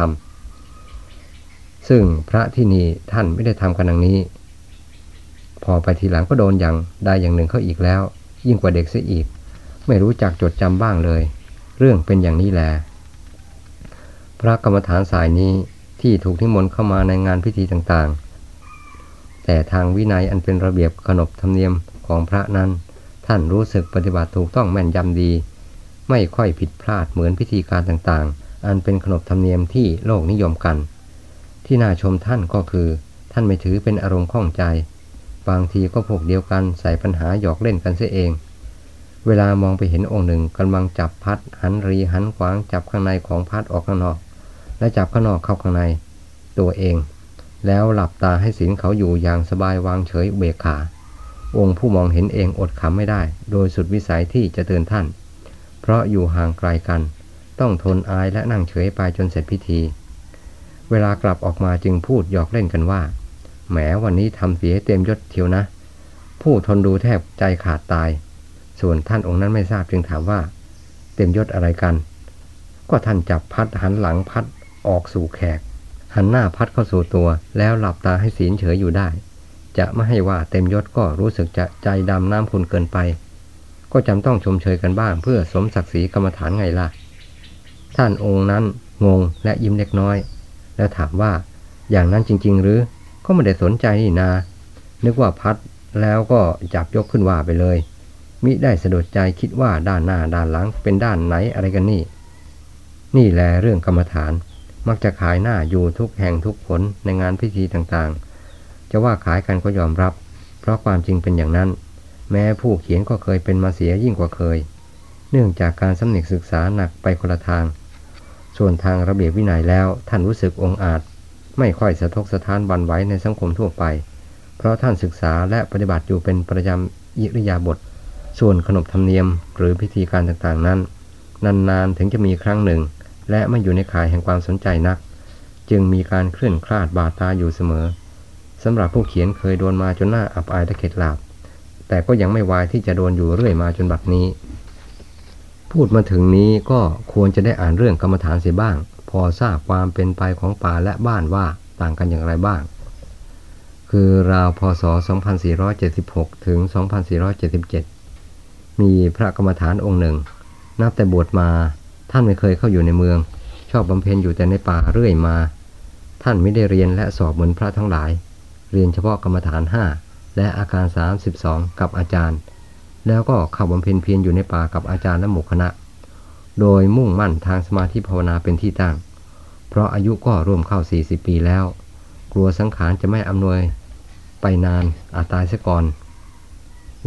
ำซึ่งพระที่นี่ท่านไม่ได้ทำกันดังนี้ พอไปทีหลังก็โดนอย่างใดอย่างหนึ่งเขาอีกแล้ว ยิ่งกว่าเด็กเสียอีก ไม่รู้จักจดจำบ้างเลย เรื่องเป็นอย่างนี้แหละ ระกรรมฐานสายนี้ที่ถูกนิมนต์เข้ามาในงานพิธีต่างๆ แต่ทางวินัยอันเป็นระเบียบขนบธรรมเนียมของพระนั้น ท่านรู้สึกปฏิบัติถูกต้องแม่นยำดี ไม่ค่อยผิดพลาดเหมือนพิธีการต่างๆ อันเป็นขนบธรรมเนียมที่โลกนิยมกัน ที่น่าชมท่านก็คือ ท่านไม่ถือเป็นอารมณ์ข้องใจ บางทีก็พวกเดียวกันใส่ปัญหาหยอกเล่นกันเสียเองเวลามองไปเห็นองค์หนึ่งกำลังจับพัดหันรีหันขวางจับข้างในของพัดออกข้างนอก และจับข้างนอกเข้าข้างใน ตัวเอง แล้วหลับตาให้สินเขาอยู่อย่างสบายวางเฉยเบกขา องค์ผู้มองเห็นเองอดขำไม่ได้ โดยสุดวิสัยที่จะเตือนท่าน เพราะอยู่ห่างไกลกัน ต้องทนอายและนั่งเฉยไปจนเสร็จพิธี เวลากลับออกมาจึงพูดหยอกเล่นกันว่าแหมวันนี้ทำเสียเต็มยศเทียวนะ ผู้ทนดูแทบใจขาดตาย ส่วนท่านองค์นั้นไม่ทราบจึงถามว่า เต็มยศอะไรกัน ก็ท่านจับพัดหันหลังพัด ออกสู่แขก หันหน้าพัดเข้าสู่ตัวแล้วหลับตาให้ศีลเฉยอยู่ได้ จะไม่ให้ว่าเต็มยศก็รู้สึกจะใจดำน้ำคุณเกินไป ก็จำต้องชมเชยกันบ้างเพื่อสมศักดิ์ศรีกรรมฐานไงล่ะ ท่านองค์นั้นงงและยิ้มเล็กน้อย แล้วถามว่าอย่างนั้นจริง ๆ หรือก็ไม่ได้สนใจนี่นา นึกว่าพัดแล้วก็จับยกขึ้นว่าไปเลย มิได้สะดุดใจคิดว่าด้านหน้าด้านหลังเป็นด้านไหนอะไรกันนี่ นี่แหละเรื่องกรรมฐาน มักจะขายหน้าอยู่ทุกแห่งทุกผลในงานพิธีต่างๆ จะว่าขายกันก็ยอมรับ เพราะความจริงเป็นอย่างนั้น แม้ผู้เขียนก็เคยเป็นมาเสียยิ่งกว่าเคย เนื่องจากการสำเน็กศึกษาหนักไปคนละทาง ส่วนทางระเบียบวินัยแล้วท่านรู้สึกองอาจ ไม่ค่อยสะทกสะท้านบันไว้ในสังคมทั่วไป เพราะท่านศึกษาและปฏิบัติอยู่เป็นประจำอิริยาบถส่วนขนบธรรมเนียมหรือพิธีการต่างๆนั้น นานๆถึงจะมีครั้งหนึ่ง และไม่อยู่ในข่ายแห่งความสนใจนัก จึงมีการเคลื่อนคลาดบาดตาอยู่เสมอสำหรับผู้เขียนเคยโดนมาจนหน้าอับอายตะเข็ดหลาบ แต่ก็ยังไม่วายที่จะโดนอยู่เรื่อยมาจนบัดนี้ พูดมาถึงนี้ก็ควรจะได้อ่านเรื่องกรรมฐานเสียบ้าง พอทราบความเป็นไปของป่าและบ้านว่าต่างกันอย่างไรบ้าง คือราวพศ 2476 ถึง 2477 มีพระกรรมฐานองค์หนึ่ง นับแต่บวชมา ท่านไม่เคยเข้าอยู่ในเมือง ชอบบำเพ็ญอยู่แต่ในป่าเรื่อยมา ท่านไม่ได้เรียนและสอบเหมือนพระทั้งหลาย เรียนเฉพาะกรรมฐาน 5 และอาการ 32 กับอาจารย์ แล้วก็เข้าบำเพ็ญเพียรอยู่ในป่ากับอาจารย์และหมู่คณะ โดยมุ่งมั่นทางสมาธิภาวนาเป็นที่ตั้ง เพราะอายุก็ร่วมเข้า 40 ปีแล้ว กลัวสังขารจะไม่อำนวย ไปนานอาจตายเสียก่อน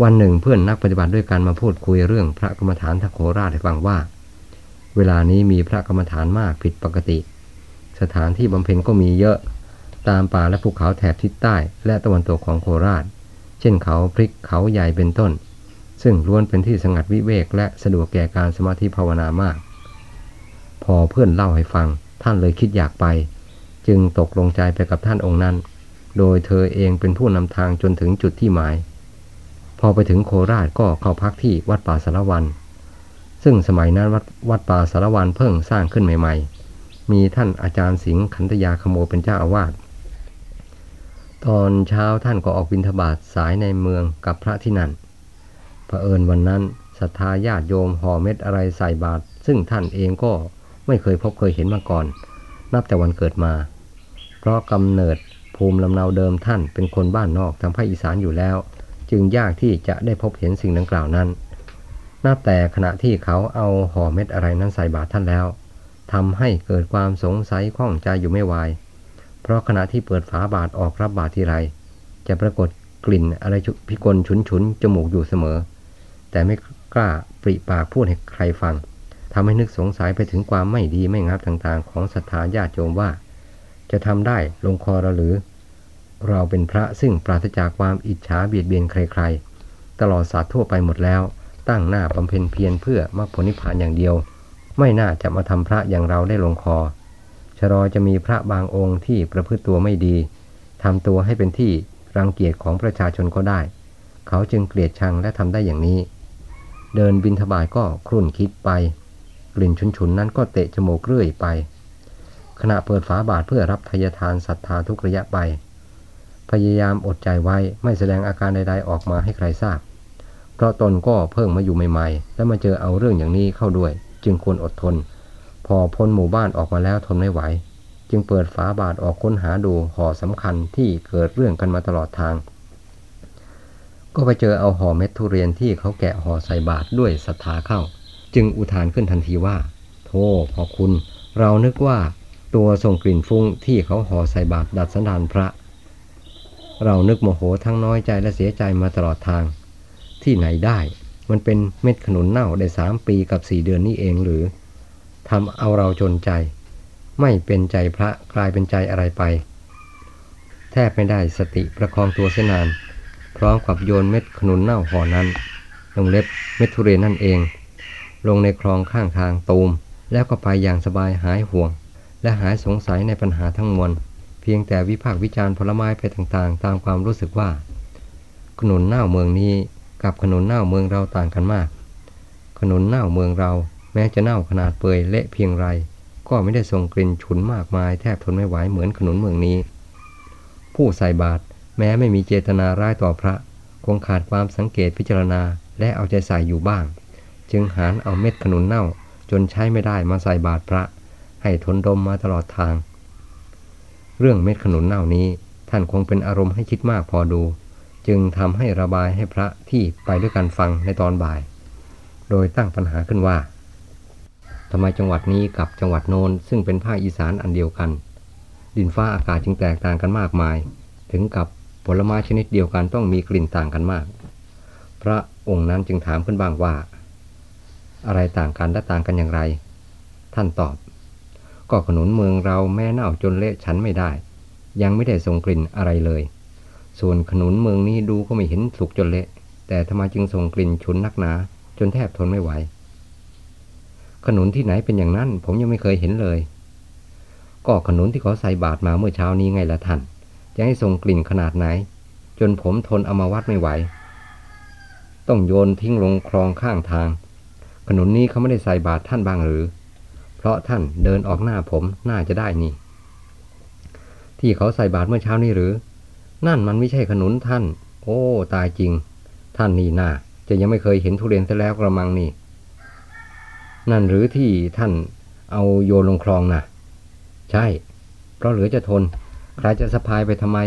วันหนึ่งเพื่อนนักปฏิบัติด้วยกันมาพูดคุยเรื่องพระกรรมฐานทาโคราชให้ฟังว่า เวลานี้มีพระกรรมฐานมากผิดปกติ สถานที่บำเพ็ญก็มีเยอะตามป่าและภูเขาแถบทิศใต้ และตะวันตกของโคราช เช่นเขาพริกเขาใหญ่เป็นต้น ซึ่งล้วนเป็นที่สงัดวิเวกและสะดวกแก่การสมาธิภาวนามาก พอเพื่อนเล่าให้ฟังท่านเลยคิดอยากไป จึงตกลงใจไปกับท่านองค์นั้น โดยเธอเองเป็นผู้นำทางจนถึงจุดที่หมาย พอไปถึงโคราชก็เข้าพักที่วัดป่าสารวัน ซึ่งสมัยนั้นวัดวัดป่าสารวันเพิ่งสร้างขึ้นใหม่ ๆ มีท่านอาจารย์สิงห์ขันธยาขโมเป็นเจ้าอาวาส ตอนเช้าท่านก็ออกบิณฑบาตสายในเมืองกับพระที่นั่นเผอิญวันนั้นศรัทธาญาติโยมห่อเม็ดอะไรใส่บาตรซึ่งท่านเองก็ไม่เคยพบเคยเห็นมาก่อน นับแต่วันเกิดมา เพราะกำเนิดภูมิลำเนาเดิมท่านเป็นคนบ้านนอกทางภาคอีสานอยู่แล้ว จึงยากที่จะได้พบเห็นสิ่งดังกล่าวนั้น นับแต่ขณะที่เขาเอาห่อเม็ดอะไรนั้นใส่บาตรท่านแล้วทำให้เกิดความสงสัยข้องใจอยู่ไม่วาย เพราะขณะที่เปิดฝาบาตรออกรับบาตรทีไร จะปรากฏกลิ่นอะไรพิกลฉุนฉุนจมูกอยู่เสมอ แต่ไม่กล้าปริปากพูดให้ใครฟังทำให้นึกสงสัยไปถึงความไม่ดีไม่งามต่างๆ ของศรัทธาญาติโยมว่า จะทำได้ลงคอเราหรือ เราเป็นพระซึ่งปราศจากความอิจฉาเบียดเบียนใคร ๆ ตลอดศาสตร์ทั่วไปหมดแล้ว ตั้งหน้าบำเพ็ญเพียรเพื่อมรรคผลนิพพานอย่างเดียว ไม่น่าจะมาทำพระอย่างเราได้ลงคอ ชรอจะมีพระบางองค์ที่ประพฤติตัวไม่ดีทำตัวให้เป็นที่รังเกียจของประชาชนก็ได้ เขาจึงเกลียดชังและทำได้อย่างนี้ เดินบินทบาทก็ครุ่นคิดไป กลิ่นฉุนๆนั้นก็เตะจมูกเรื่อยไป ขณะเปิดฝาบาทเพื่อรับทยทานศรัทธาทุกระยะไป พยายามอดใจไว้ไม่แสดงอาการใดๆออกมาให้ใครทราบ เพราะตนก็เพิ่งมาอยู่ใหม่ๆ แล้วมาเจอเอาเรื่องอย่างนี้เข้าด้วย จึงควรอดทน พอพ้นหมู่บ้านออกมาแล้วทนไม่ไหว จึงเปิดฝาบาทออกค้นหาดูห่อสำคัญที่เกิดเรื่องกันมาตลอดทาง ก็ไปเจอเอาห่อเม็ดทุเรียนที่เขาแกะห่อใส่บาทด้วยศรัทธาเข้า จึงอุทานขึ้นทันทีว่าโธ่พอคุณ เรานึกว่าตัวส่งกลิ่นฟุ้งที่เขาห่อใส่บาทดัดสันดานพระ เรานึกโมโหทั้งน้อยใจและเสียใจมาตลอดทาง ที่ไหนได้ มันเป็นเม็ดขนุนเน่าได้สามปีกับสี่เดือนนี่เองหรือทำเอาเราจนใจ ไม่เป็นใจพระกลายเป็นใจอะไรไป แทบไม่ได้สติประคองตัวเสนาน พร้อมกับโยนเม็ดขนุนเน่าห่อนั้นลงเล็บเม็ดทุเรียนนั่นเอง ลงในคลองข้างทางตูม แล้วก็ไปอย่างสบายหายห่วง และหายสงสัยในปัญหาทั้งมวลเพียงแต่วิพากษ์วิจารณ์ผลไม้ไปต่างๆ ตามความรู้สึกว่าขนุนเน่าเมืองนี้ กับขนุนเน่าเมืองเราต่างกันมาก ขนุนเน่าเมืองเรา แม้จะเน่าขนาดเปื่อยเละเพียงไร ก็ไม่ได้ส่งกลิ่นฉุนมากมายแทบทนไม่ไหวเหมือนขนุนเมืองนี้ ผู้ใส่บาตรแม้ไม่มีเจตนาร้ายต่อพระ คงขาดความสังเกตพิจารณาและเอาใจใส่อยู่บ้าง จึงหารเอาเม็ดขนุนเน่าจนใช้ไม่ได้มาใส่บาตรพระ ให้ทนดมมาตลอดทาง เรื่องเม็ดขนุนเน่านี้ ท่านคงเป็นอารมณ์ให้คิดมากพอดู จึงทำให้ระบายให้พระที่ไปด้วยกันฟังในตอนบ่าย โดยตั้งปัญหาขึ้นว่าทำไมจังหวัดนี้กับจังหวัดโน้นซึ่งเป็นภาคอีสานอันเดียวกัน ดินฟ้าอากาศจึงแตกต่างกันมากมาย ถึงกับผลไม้ชนิดเดียวกันต้องมีกลิ่นต่างกันมาก พระองค์นั้นจึงถามขึ้นบ้างว่า อะไรต่างกันและต่างกันอย่างไร ท่านตอบ ก็ขนุนเมืองเราแม่เน่าจนเละฉันไม่ได้ ยังไม่ได้ส่งกลิ่นอะไรเลย ส่วนขนุนเมืองนี้ดูก็ไม่เห็นสุกจนเละ แต่ทำไมจึงส่งกลิ่นฉุนนักหนา จนแทบทนไม่ไหว ขนุนที่ไหนเป็นอย่างนั้น ผมยังไม่เคยเห็นเลย ก็ขนุนที่เขาใส่บาตรมาเมื่อเช้านี้ไงละท่าน จะให้ส่งกลิ่นขนาดไหน จนผมทนเอามาวัดไม่ไหว ต้องโยนทิ้งลงคลองข้างทาง ขนุนนี้เขาไม่ได้ใส่บาตรท่านบ้างหรือ เพราะท่านเดินออกหน้าผมน่าจะได้นี่ ที่เขาใส่บาตรเมื่อเช้านี้หรือ นั่นมันไม่ใช่ขนุนท่าน โอ้ ตายจริง ท่านนี่นาจะยังไม่เคยเห็นทุเรียนซะแล้วกระมังนี่ นั่นหรือที่ท่านเอาโยนลงคลองนะ่ะใช่ เพราะเหลือจะทน ใครจะสะพายไปทำไม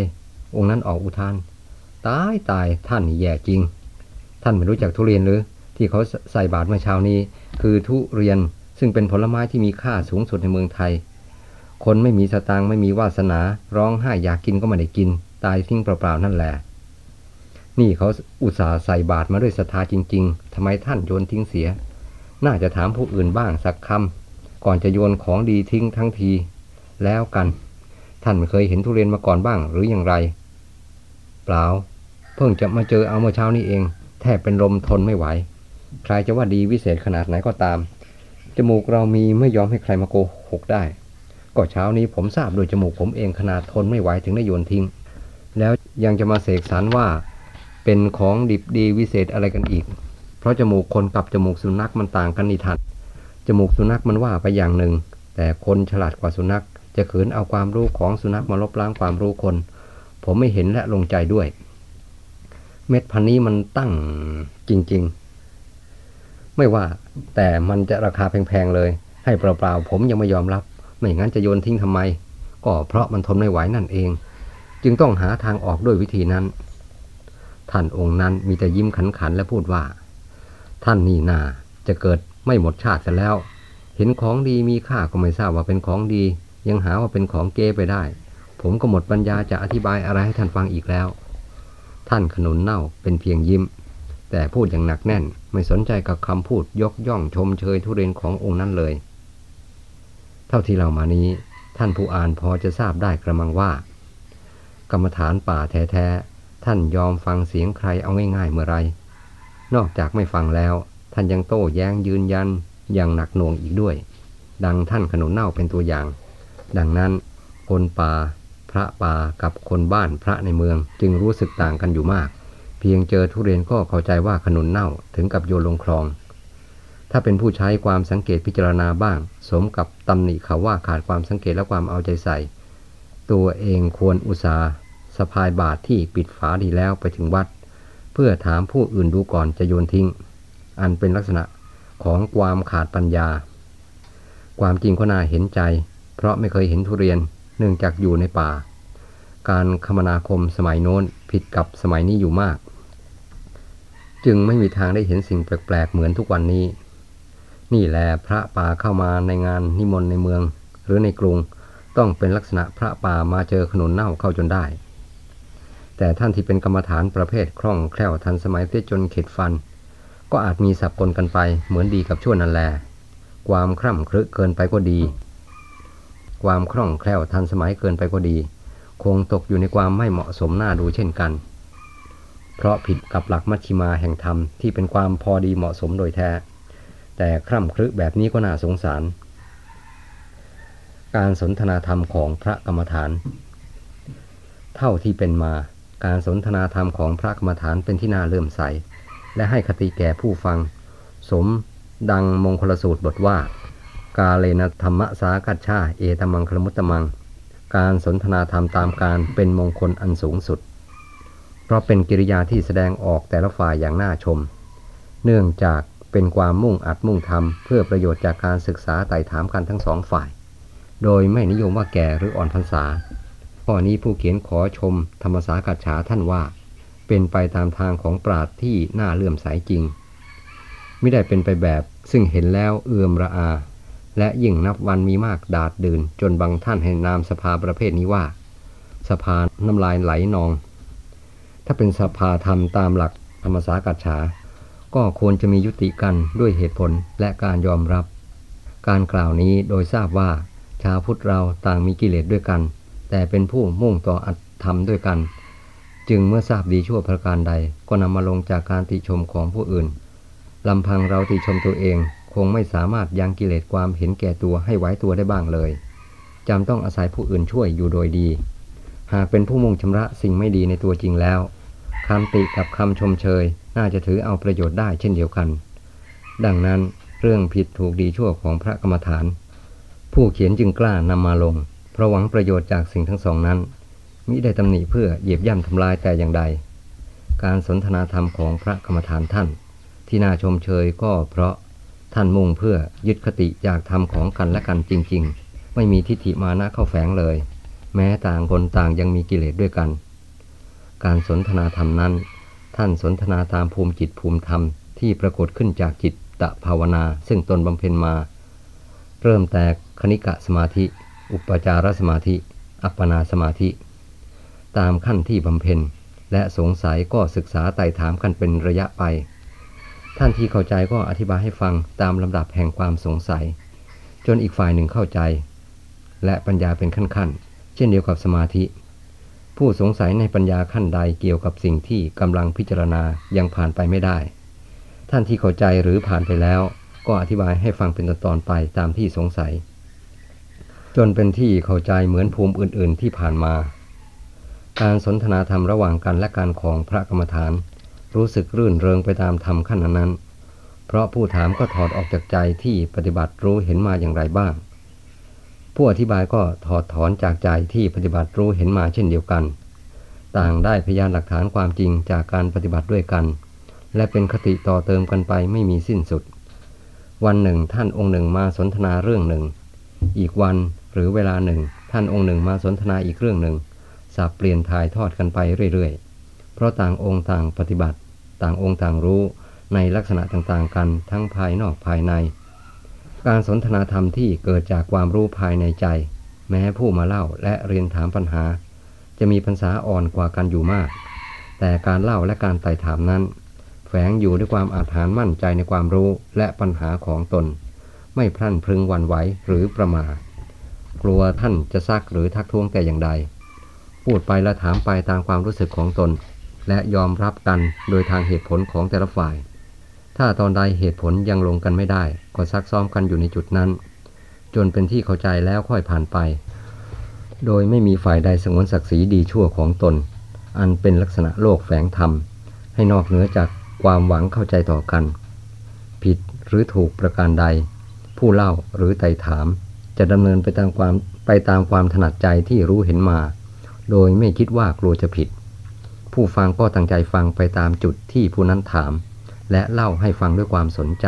องค์นั้นออกอุทาน ตายตายท่านแย่จริง ท่านไม่รู้จักทุเรียนหรือ ที่เขาใส่บาตรเมื่อเช้านี้ คือทุเรียนซึ่งเป็นผลไม้ที่มีค่าสูงสุดในเมืองไทย คนไม่มีสตางค์ไม่มีวาสนา ร้องไห้อยากกินก็ไม่ได้กิน ตายทิ้งเปล่าๆนั่นแหละ นี่เขาอุตส่าห์ใส่บาตรมาด้วยศรัทธาจริง ๆทำไมท่านโยนทิ้งเสีย น่าจะถามผู้อื่นบ้างสักคำก่อนจะโยนของดีทิ้งทั้งที แล้วกัน ท่านเคยเห็นทุเรียนมาก่อนบ้างหรืออย่างไร เปล่า เพิ่งจะมาเจอเอาเมื่อเช้านี้เอง แทบเป็นลมทนไม่ไหว ใครจะว่าดีวิเศษขนาดไหนก็ตาม จมูกเรามีไม่ยอมให้ใครมาโกหกได้ก็เช้านี้ผมทราบโดยจมูกผมเองขนาดทนไม่ไหวถึงได้โยนทิ้ง แล้วยังจะมาเสกสรรว่าเป็นของดิบดีวิเศษอะไรกันอีก เพราะจมูกคนกับจมูกสุนัขมันต่างกันนิทันจมูกสุนัขมันว่าไปอย่างหนึ่ง แต่คนฉลาดกว่าสุนัข จะขืนเอาความรู้ของสุนัขมาลบล้างความรู้คน ผมไม่เห็นและลงใจด้วย เม็ดพันนี้มันตั้งจริง ๆ ไม่ว่า แต่มันจะราคาแพงๆเลย ให้เปล่าๆผมยังไม่ยอมรับ ไม่งั้นจะโยนทิ้งทำไม ก็เพราะมันทนไม่ไหวนั่นเอง จึงต้องหาทางออกด้วยวิธีนั้น ท่านองค์นั้นมีแต่ยิ้มขันๆและพูดว่า ท่านนี่นาจะเกิดไม่หมดชาติเสแล้ว เห็นของดีมีค่าก็ไม่ทราบว่าเป็นของดี ยังหาว่าเป็นของเก้ไปได้ ผมก็หมดปัญญาจะอธิบายอะไรให้ท่านฟังอีกแล้ว ท่านขนุนเน่าเป็นเพียงยิ้ม แต่พูดอย่างหนักแน่นไม่สนใจกับคำพูดยกย่องชมเชยทุเรนขององค์นั้นเลย เท่าที่เรามานี้ ท่านผู้อ่านพอจะทราบได้กระมังว่า กรรมฐานป่าแท้ๆ ท่านยอมฟังเสียงใครเอาง่ายๆเมื่อไร นอกจากไม่ฟังแล้ว ท่านยังโต้แย้งยืนยันอย่างหนักหน่วงอีกด้วย ดังท่านขนุนเน่าเป็นตัวอย่าง ดังนั้นคนป่า พระป่ากับคนบ้านพระในเมืองจึงรู้สึกต่างกันอยู่มาก เพียงเจอทุเรียนก็เข้าใจว่าขนุนเน่าถึงกับโยนลงคลอง ถ้าเป็นผู้ใช้ความสังเกตพิจารณาบ้าง สมกับตำหนิเขาว่าขาดความสังเกตและความเอาใจใส่ ตัวเองควรอุตสาห์สะพายบาทที่ปิดฝาดีแล้วไปถึงวัด เพื่อถามผู้อื่นดูก่อนจะโยนทิ้ง อันเป็นลักษณะของความขาดปัญญา ความจริงก็น่าเห็นใจ เพราะไม่เคยเห็นทุเรียนเนื่องจากอยู่ในป่า การคมนาคมสมัยโน้นผิดกับสมัยนี้อยู่มาก จึงไม่มีทางได้เห็นสิ่งแปลกๆเหมือนทุกวันนี้ นี่แหละพระป่าเข้ามาในงานนิมนต์ในเมือง หรือในกรุง ต้องเป็นลักษณะพระป่ามาเจอขนุนเน่าเข้าจนได้ แต่ท่านที่เป็นกรรมฐานประเภทคล่องแคล่วทันสมัยเสียจนเข็ดฟัน ก็อาจมีสับปนกันไปเหมือนดีกับชั่วนั่นแหละความคร่ำครึกเกินไปก็ดี ความคล่องแคล่วทันสมัยเกินไปก็ดี คงตกอยู่ในความไม่เหมาะสมน่าดูเช่นกัน เพราะผิดกับหลักมัชชิมาแห่งธรรมที่เป็นความพอดีเหมาะสมโดยแท้ แต่คร่ำครึกแบบนี้ก็น่าสงสาร การสนทนาธรรมของพระกรรมฐาน เท่าที่เป็นมาการสนทนาธรรมของพระกรรมฐานเป็นที่น่าเลื่อมใส และให้คติแก่ผู้ฟัง สมดังมงคลสูตรบทว่า กาเลนธรรมสากัจชาเอตมังคลมุตตมัง การสนทนาธรรมตามการเป็นมงคลอันสูงสุด เพราะเป็นกิริยาที่แสดงออกแต่ละฝ่ายอย่างน่าชม เนื่องจากเป็นความมุ่งอัดมุ่งทำเพื่อประโยชน์จากการศึกษาไต่ถามกันทั้งสองฝ่าย โดยไม่นิยมว่าแก่หรืออ่อนพรรษา ข้อนี้ผู้เขียนขอชมธรรมสากัจฉาท่านว่า เป็นไปตามทางของปราดที่น่าเลื่อมใสจริง ไม่ได้เป็นไปแบบซึ่งเห็นแล้วเอื่อมระอา และยิ่งนับวันมีมากดาดเดื่นจนบางท่านให้นามสภาประเภทนี้ว่า สภาน้ำลายไหลนอง ถ้าเป็นสภาธรรมตามหลักธรรมสากัจฉาก็ควรจะมียุติกันด้วยเหตุผลและการยอมรับ การกล่าวนี้โดยทราบว่า ชาวพุทธเราต่างมีกิเลสด้วยกัน แต่เป็นผู้มุ่งต่ออัตธรรมด้วยกัน จึงเมื่อทราบดีชั่วประการใด ก็นำมาลงจากการติชมของผู้อื่นลำพังเราติชมตัวเองคงไม่สามารถยังกิเลสความเห็นแก่ตัวให้ไว้ตัวได้บ้างเลยจำต้องอาศัยผู้อื่นช่วยอยู่โดยดี หากเป็นผู้มุ่งชำระสิ่งไม่ดีในตัวจริงแล้วคำติกับคำชมเชย น่าจะถือเอาประโยชน์ได้เช่นเดียวกัน ดังนั้นเรื่องผิดถูกดีชั่วของพระกรรมฐาน ผู้เขียนจึงกล้านำมาลง เพราะหวังประโยชน์จากสิ่งทั้งสองนั้น มิได้ตำหนิเพื่อเหยียบย่ำทำลายแต่อย่างใด การสนทนาธรรมของพระกรรมฐานท่าน ที่น่าชมเชยก็เพราะท่านมุ่งเพื่อยึดคติจากธรรมของกันและกันจริง ๆ ไม่มีทิฏฐิมานะเข้าแฝงเลย แม้ต่างคนต่างยังมีกิเลสด้วยกัน การสนทนาธรรมนั้น ท่านสนทนาตามภูมิจิตภูมิธรรมที่ปรากฏขึ้นจากจิตตภาวนา ซึ่งตนบำเพ็ญมา เริ่มแต่คณิกะสมาธิ อุปจารสมาธิ อัปปนาสมาธิ ตามขั้นที่บำเพ็ญ และสงสัยก็ศึกษาไต่ถามกันเป็นระยะไป ท่านที่เข้าใจก็อธิบายให้ฟังตามลำดับแห่งความสงสัย จนอีกฝ่ายหนึ่งเข้าใจ และปัญญาเป็นขั้นๆ เช่นเดียวกับสมาธิ ผู้สงสัยในปัญญาขั้นใดเกี่ยวกับสิ่งที่กำลังพิจารณายังผ่านไปไม่ได้ ท่านที่เข้าใจหรือผ่านไปแล้ว ก็อธิบายให้ฟังเป็นตอนๆไปตามที่สงสัย จนเป็นที่เข้าใจเหมือนภูมิอื่น ๆ ที่ผ่านมา การสนทนาธรรมระหว่างกันและการของพระกรรมฐาน รู้สึกรื่นเริงไปตามธรรมขั้นนั้น เพราะผู้ถามก็ถอดออกจากใจที่ปฏิบัติรู้เห็นมาอย่างไรบ้าง ผู้อธิบายก็ถอดถอนจากใจที่ปฏิบัติรู้เห็นมาเช่นเดียวกัน ต่างได้พยานหลักฐานความจริงจากการปฏิบัติด้วยกัน และเป็นคติต่อเติมกันไปไม่มีสิ้นสุด วันหนึ่งท่านองค์หนึ่งมาสนทนาเรื่องหนึ่ง อีกวันหรือเวลาหนึ่ง ท่านองค์หนึ่งมาสนทนาอีกเรื่องหนึ่ง สับเปลี่ยนถ่ายทอดกันไปเรื่อยๆ เพราะต่างองค์ต่างปฏิบัติ ต่างองค์ต่างรู้ในลักษณะต่างๆ กันทั้งภายนอกภายใน การสนทนาธรรมที่เกิดจากความรู้ภายในใจ แม้ผู้มาเล่าและเรียนถามปัญหา จะมีภาษาอ่อนกว่ากันอยู่มาก แต่การเล่าและการไต่ถามนั้น แฝงอยู่ด้วยความอาถรรพ์มั่นใจในความรู้และปัญหาของตน ไม่พลั่นพลึงวันไหวหรือประมาทกลัวท่านจะซักหรือทักท้วงแต่อย่างใด พูดไปและถามไปตามความรู้สึกของตน และยอมรับกันโดยทางเหตุผลของแต่ละฝ่าย ถ้าตอนใดเหตุผลยังลงกันไม่ได้ ก็ซักซ้อมกันอยู่ในจุดนั้น จนเป็นที่เข้าใจแล้วค่อยผ่านไป โดยไม่มีฝ่ายใดสงวนศักดิ์ศรีดีชั่วของตน อันเป็นลักษณะโลกแฝงธรรมให้นอกเหนือจาก ความหวังเข้าใจต่อกัน ผิดหรือถูกประการใด ผู้เล่าหรือไต่ถาม จะดำเนินไปตามความไปตามความถนัดใจที่รู้เห็นมา โดยไม่คิดว่ากลัวจะผิด ผู้ฟังก็ตั้งใจฟังไปตามจุดที่ผู้นั้นถาม และเล่าให้ฟังด้วยความสนใจ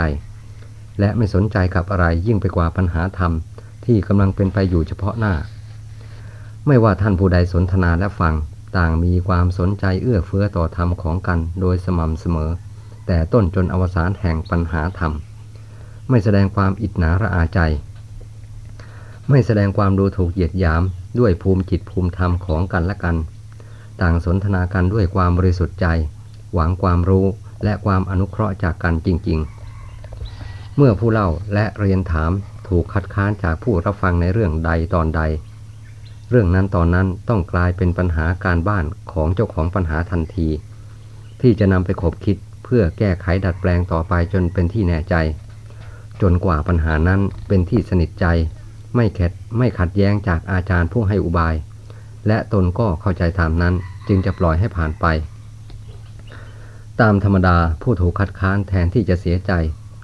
และไม่สนใจกับอะไรยิ่งไปกว่าปัญหาธรรม ที่กำลังเป็นไปอยู่เฉพาะหน้า ไม่ว่าท่านผู้ใดสนทนาและฟัง ต่างมีความสนใจเอื้อเฟื้อต่อธรรมของกันโดยสม่ำเสมอ แต่ต้นจนอวสานแห่งปัญหาธรรม ไม่แสดงความอิจฉาระอาใจ ไม่แสดงความดูถูกเหยียดหยามด้วยภูมิจิตภูมิธรรมของกันและกัน ต่างสนทนากันด้วยความบริสุทธิ์ใจ หวังความรู้และความอนุเคราะห์จากกันจริง ๆ เมื่อผู้เล่าและเรียนถามถูกคัดค้านจากผู้รับฟังในเรื่องใดตอนใด เรื่องนั้นตอนนั้นต้องกลายเป็นปัญหาการบ้านของเจ้าของปัญหาทันที ที่จะนำไปขบคิดเพื่อแก้ไขดัดแปลงต่อไปจนเป็นที่แน่ใจ จนกว่าปัญหานั้นเป็นที่สนิทใจ ไม่แคดไม่ขัดแย้งจากอาจารย์ผู้ให้อุบาย และตนก็เข้าใจตามนั้นจึงจะปล่อยให้ผ่านไป ตามธรรมดาผู้ถูกคัดค้านแทนที่จะเสียใจ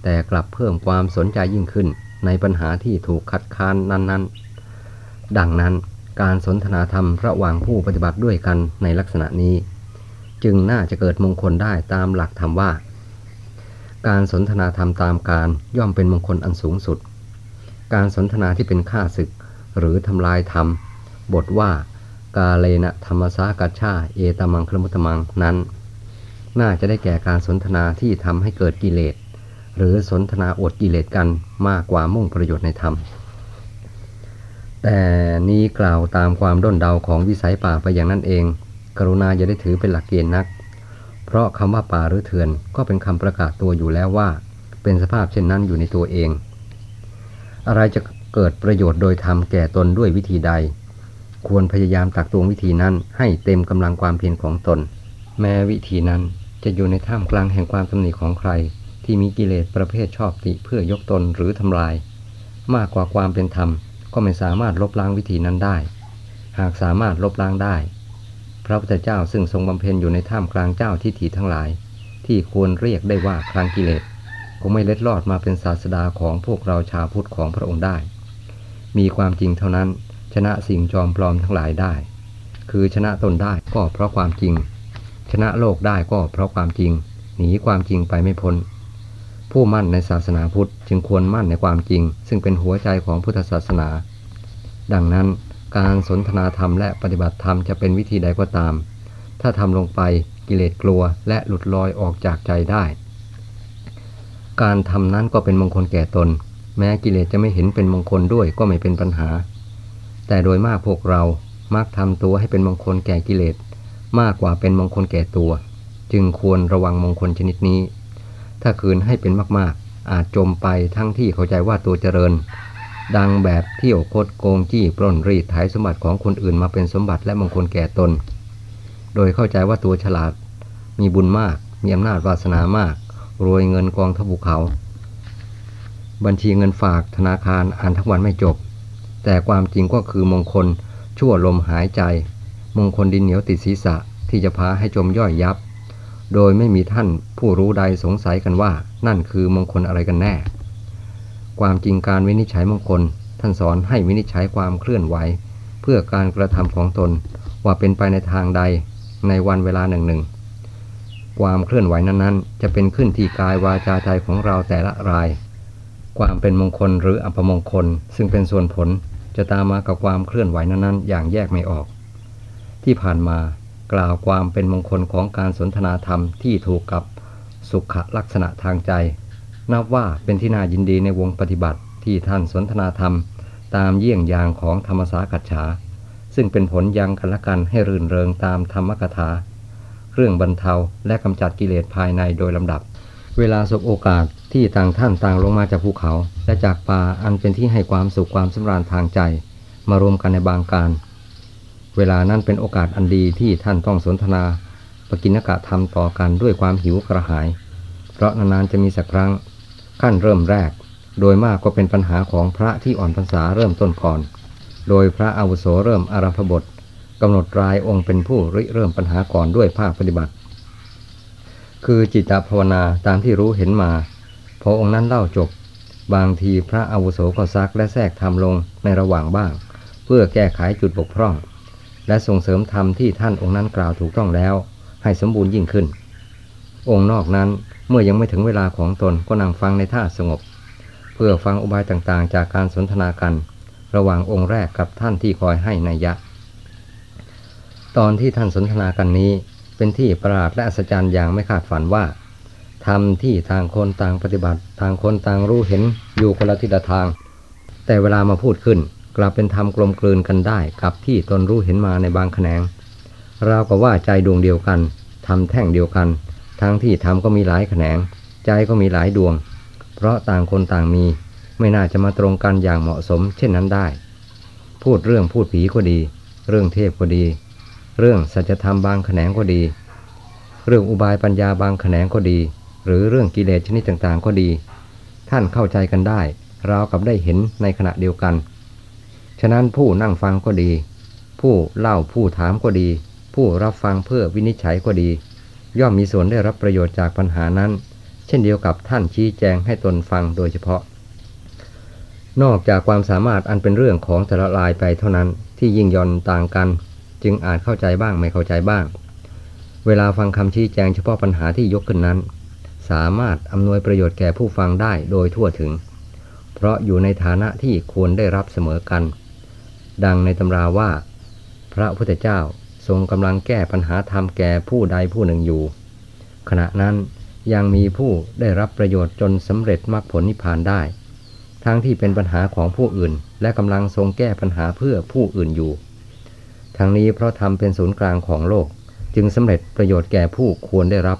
แต่กลับเพิ่มความสนใจยิ่งขึ้นในปัญหาที่ถูกคัดค้านนั้น ๆ ดังนั้น การสนทนาธรรมระหว่างผู้ปฏิบัติด้วยกันในลักษณะนี้ จึงน่าจะเกิดมงคลได้ตามหลักธรรมว่า การสนทนาธรรมตามการย่อมเป็นมงคลอันสูงสุด การสนทนาที่เป็นค่าศึก หรือทำลายธรรม บทว่ากาเลนะธรรมสากัชชาเอตมังคลมุตมังนั้น น่าจะได้แก่การสนทนาที่ทำให้เกิดกิเลส หรือสนทนาอวดกิเลสกันมากกว่ามุ่งประโยชน์ในธรรม แต่นี้กล่าวตามความด้นเดาของวิสัยป่าไปอย่างนั้นเอง กรุณาอย่าได้ถือเป็นหลักเกณฑ์นัก เพราะคำว่าป่าหรือเถื่อนก็เป็นคำประกาศตัวอยู่แล้วว่า เป็นสภาพเช่นนั้นอยู่ในตัวเอง อะไรจะเกิดประโยชน์โดยธรรมแก่ตนด้วยวิธีใด ควรพยายามตักตวงวิธีนั้นให้เต็มกำลังความเพียรของตน แม้วิธีนั้นจะอยู่ในท่ามกลางแห่งความตำหนิของใคร ที่มีกิเลสประเภทชอบติเพื่อยกตนหรือทำลาย มากกว่าความเป็นธรรม ก็ไม่สามารถลบล้างวิธีนั้นได้ หากสามารถลบล้างได้ พระพุทธเจ้าซึ่งทรงบำเพ็ญอยู่ในท่ามกลางเจ้าทิฏฐิทั้งหลาย ที่ควรเรียกได้ว่าคลางกิเลสคงไม่เล็ดลอดมาเป็นศาสดาของพวกเราชาวพุทธของพระองค์ได้ มีความจริงเท่านั้นชนะสิ่งจอมปลอมทั้งหลายได้ คือชนะตนได้ก็เพราะความจริง ชนะโลกได้ก็เพราะความจริง หนีความจริงไปไม่พ้น ผู้มั่นในศาสนาพุทธจึงควรมั่นในความจริง ซึ่งเป็นหัวใจของพุทธศาสนา ดังนั้นการสนทนาธรรมและปฏิบัติธรรมจะเป็นวิธีใดก็ตาม ถ้าทำลงไปกิเลสกลัวและหลุดลอยออกจากใจได้ การทำนั้นก็เป็นมงคลแก่ตน แม้กิเลสจะไม่เห็นเป็นมงคลด้วยก็ไม่เป็นปัญหา แต่โดยมากพวกเรามักทำตัวให้เป็นมงคลแก่กิเลส มากกว่าเป็นมงคลแก่ตัว จึงควรระวังมงคลชนิดนี้ ถ้าคืนให้เป็นมากๆ อาจจมไปทั้งที่เข้าใจว่าตัวเจริญ ดังแบบเที่ยวคดโกงจี้ปล้นรีดไถสมบัติของคนอื่นมาเป็นสมบัติและมงคลแก่ตน โดยเข้าใจว่าตัวฉลาด มีบุญมาก มีอำนาจวาสนามาก รวยเงินกองทัพภูเขา บัญชีเงินฝากธนาคารอ่านทั้งวันไม่จบ แต่ความจริงก็คือมงคลชั่วลมหายใจ มงคลดินเหนียวติดศีรษะที่จะพาให้จมย่อยยับ โดยไม่มีท่าน ผู้รู้ใดสงสัยกันว่านั่นคือมงคลอะไรกันแน่ ความจริงการวินิจฉัยมงคล ท่านสอนให้วินิจฉัยความเคลื่อนไหว เพื่อการกระทำของตนว่าเป็นไปในทางใดในวันเวลาหนึ่งหนึ่งความเคลื่อนไหวนั้นๆ จะเป็นขึ้นที่กายวาจาใจของเราแต่ละราย ความเป็นมงคลหรืออัปมงคล ซึ่งเป็นส่วนผลจะตามมากับความเคลื่อนไหวนั้นๆ อย่างแยกไม่ออก ที่ผ่านมากล่าวความเป็นมงคลของการสนทนาธรรมที่ถูกกับ สุขลักษณะทางใจ นับว่าเป็นที่น่ายินดีในวงปฏิบัติที่ท่านสนทนาธรรม ตามเยี่ยงอย่างของธรรมสากัจฉา ซึ่งเป็นผลยังกันละกันให้รื่นเริงตามธรรมกถา เรื่องบรรเทาและกำจัดกิเลสภายในโดยลำดับ เวลาสบโอกาสที่ต่างท่านต่างลงมาจากภูเขา และจากป่าอันเป็นที่ให้ความสุขความสำราญทางใจ มารวมกันในบางการ เวลานั้นเป็นโอกาสอันดีที่ท่านต้องสนทนา ปกินกะธรรมต่อกันด้วยความหิวกระหาย เพราะนานๆจะมีสักครั้ง ขั้นเริ่มแรก โดยมากก็เป็นปัญหาของพระที่อ่อนพรรษาเริ่มต้นก่อน โดยพระอาวุโสเริ่มอารัมพบทกำหนดรายองค์เป็นผู้ริเริ่มปัญหาก่อนด้วยภาคปฏิบัติ คือจิตภาวนาตามที่รู้เห็นมา พอองค์นั้นเล่าจบบางทีพระอาวุโสก็ซักและแทรกทำลงในระหว่างบ้าง เพื่อแก้ไขจุดบกพร่อง และส่งเสริมธรรมที่ท่านองค์นั้นกล่าวถูกต้องแล้ว ให้สมบูรณ์ยิ่งขึ้น องค์นอกนั้นเมื่อยังไม่ถึงเวลาของตนก็นั่งฟังในท่าสงบ เพื่อฟังอุบายต่างๆ จากการสนทนากัน ระหว่างองค์แรกกับท่านที่คอยให้นัยยะ ตอนที่ท่านสนทนากันนี้ เป็นที่ประหลาดและอัศจรรย์อย่างไม่คาดฝันว่าธรรมที่ทางคนต่างปฏิบัติทางคนต่างรู้เห็นอยู่คนละทิศทาง แต่เวลามาพูดขึ้น กลับเป็นธรรมกลมกลืนกันได้กับที่ตนรู้เห็นมาในบางแขนง ราก็ว่าใจดวงเดียวกันทำแท่งเดียวกัน ทั้งที่ทำก็มีหลายแขนง ใจก็มีหลายดวง เพราะต่างคนต่างมี ไม่น่าจะมาตรงกันอย่างเหมาะสม เช่นนั้นได้ พูดเรื่องพูดผีก็ดี เรื่องเทพก็ดี เรื่องสัจธรรมบางแขนงก็ดี เรื่องอุบายปัญญาบางแขนงก็ดี หรือเรื่องกิเลสชนิดต่างๆก็ดี ท่านเข้าใจกันได้ราวกับได้เห็นในขณะเดียวกัน ฉะนั้นผู้นั่งฟังก็ดี ผู้เล่าผู้ถามก็ดี ผู้รับฟังเพื่อวินิจฉัยก็ดี ย่อมมีส่วนได้รับประโยชน์จากปัญหานั้น เช่นเดียวกับท่านชี้แจงให้ตนฟังโดยเฉพาะ นอกจากความสามารถอันเป็นเรื่องของแต่ละรายไปเท่านั้นที่ยิ่งย่อนต่างกัน จึงอาจเข้าใจบ้างไม่เข้าใจบ้าง เวลาฟังคำชี้แจงเฉพาะปัญหาที่ยกขึ้นนั้น สามารถอำนวยประโยชน์แก่ผู้ฟังได้โดยทั่วถึง เพราะอยู่ในฐานะที่ควรได้รับเสมอกัน ดังในตำราว่า พระพุทธเจ้า ทรงกำลังแก้ปัญหาธรรมแก่ผู้ใดผู้หนึ่งอยู่ ขณะนั้นยังมีผู้ได้รับประโยชน์จนสำเร็จมรรคผลนิพพานได้ ทั้งที่เป็นปัญหาของผู้อื่น และกำลังทรงแก้ปัญหาเพื่อผู้อื่นอยู่ ทั้งนี้เพราะทำเป็นศูนย์กลางของโลก จึงสำเร็จประโยชน์แก่ผู้ควรได้รับ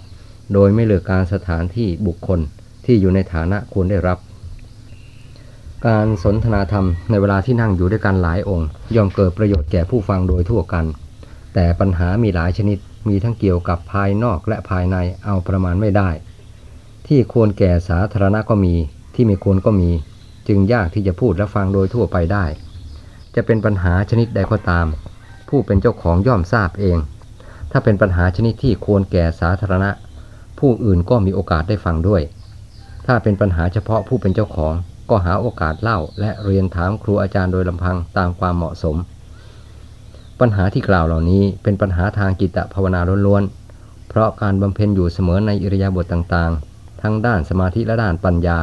โดยไม่เลือกการสถานที่บุคคลที่อยู่ในฐานะควรได้รับ การสนทนาธรรมในเวลาที่นั่งอยู่ด้วยกันหลายองค์ ย่อมเกิดประโยชน์แก่ผู้ฟังโดยทั่วกัน แต่ปัญหามีหลายชนิดมีทั้งเกี่ยวกับภายนอกและภายในเอาประมาณไม่ได้ ที่ควรแก่สาธารณะก็มีที่ไม่ควรก็มี จึงยากที่จะพูดและฟังโดยทั่วไปได้ จะเป็นปัญหาชนิดใดก็ตาม ผู้เป็นเจ้าของย่อมทราบเอง ถ้าเป็นปัญหาชนิดที่ควรแก่สาธารณะ ผู้อื่นก็มีโอกาสได้ฟังด้วย ถ้าเป็นปัญหาเฉพาะผู้เป็นเจ้าของก็หาโอกาสเล่าและเรียนถามครูอาจารย์โดยลำพังตามความเหมาะสม ปัญหาที่กล่าวเหล่านี้เป็นปัญหาทางจิตภาวนาล้วนๆ เพราะการบำเพ็ญอยู่เสมอในอิริยาบถต่างๆ ทั้งด้านสมาธิและด้านปัญญา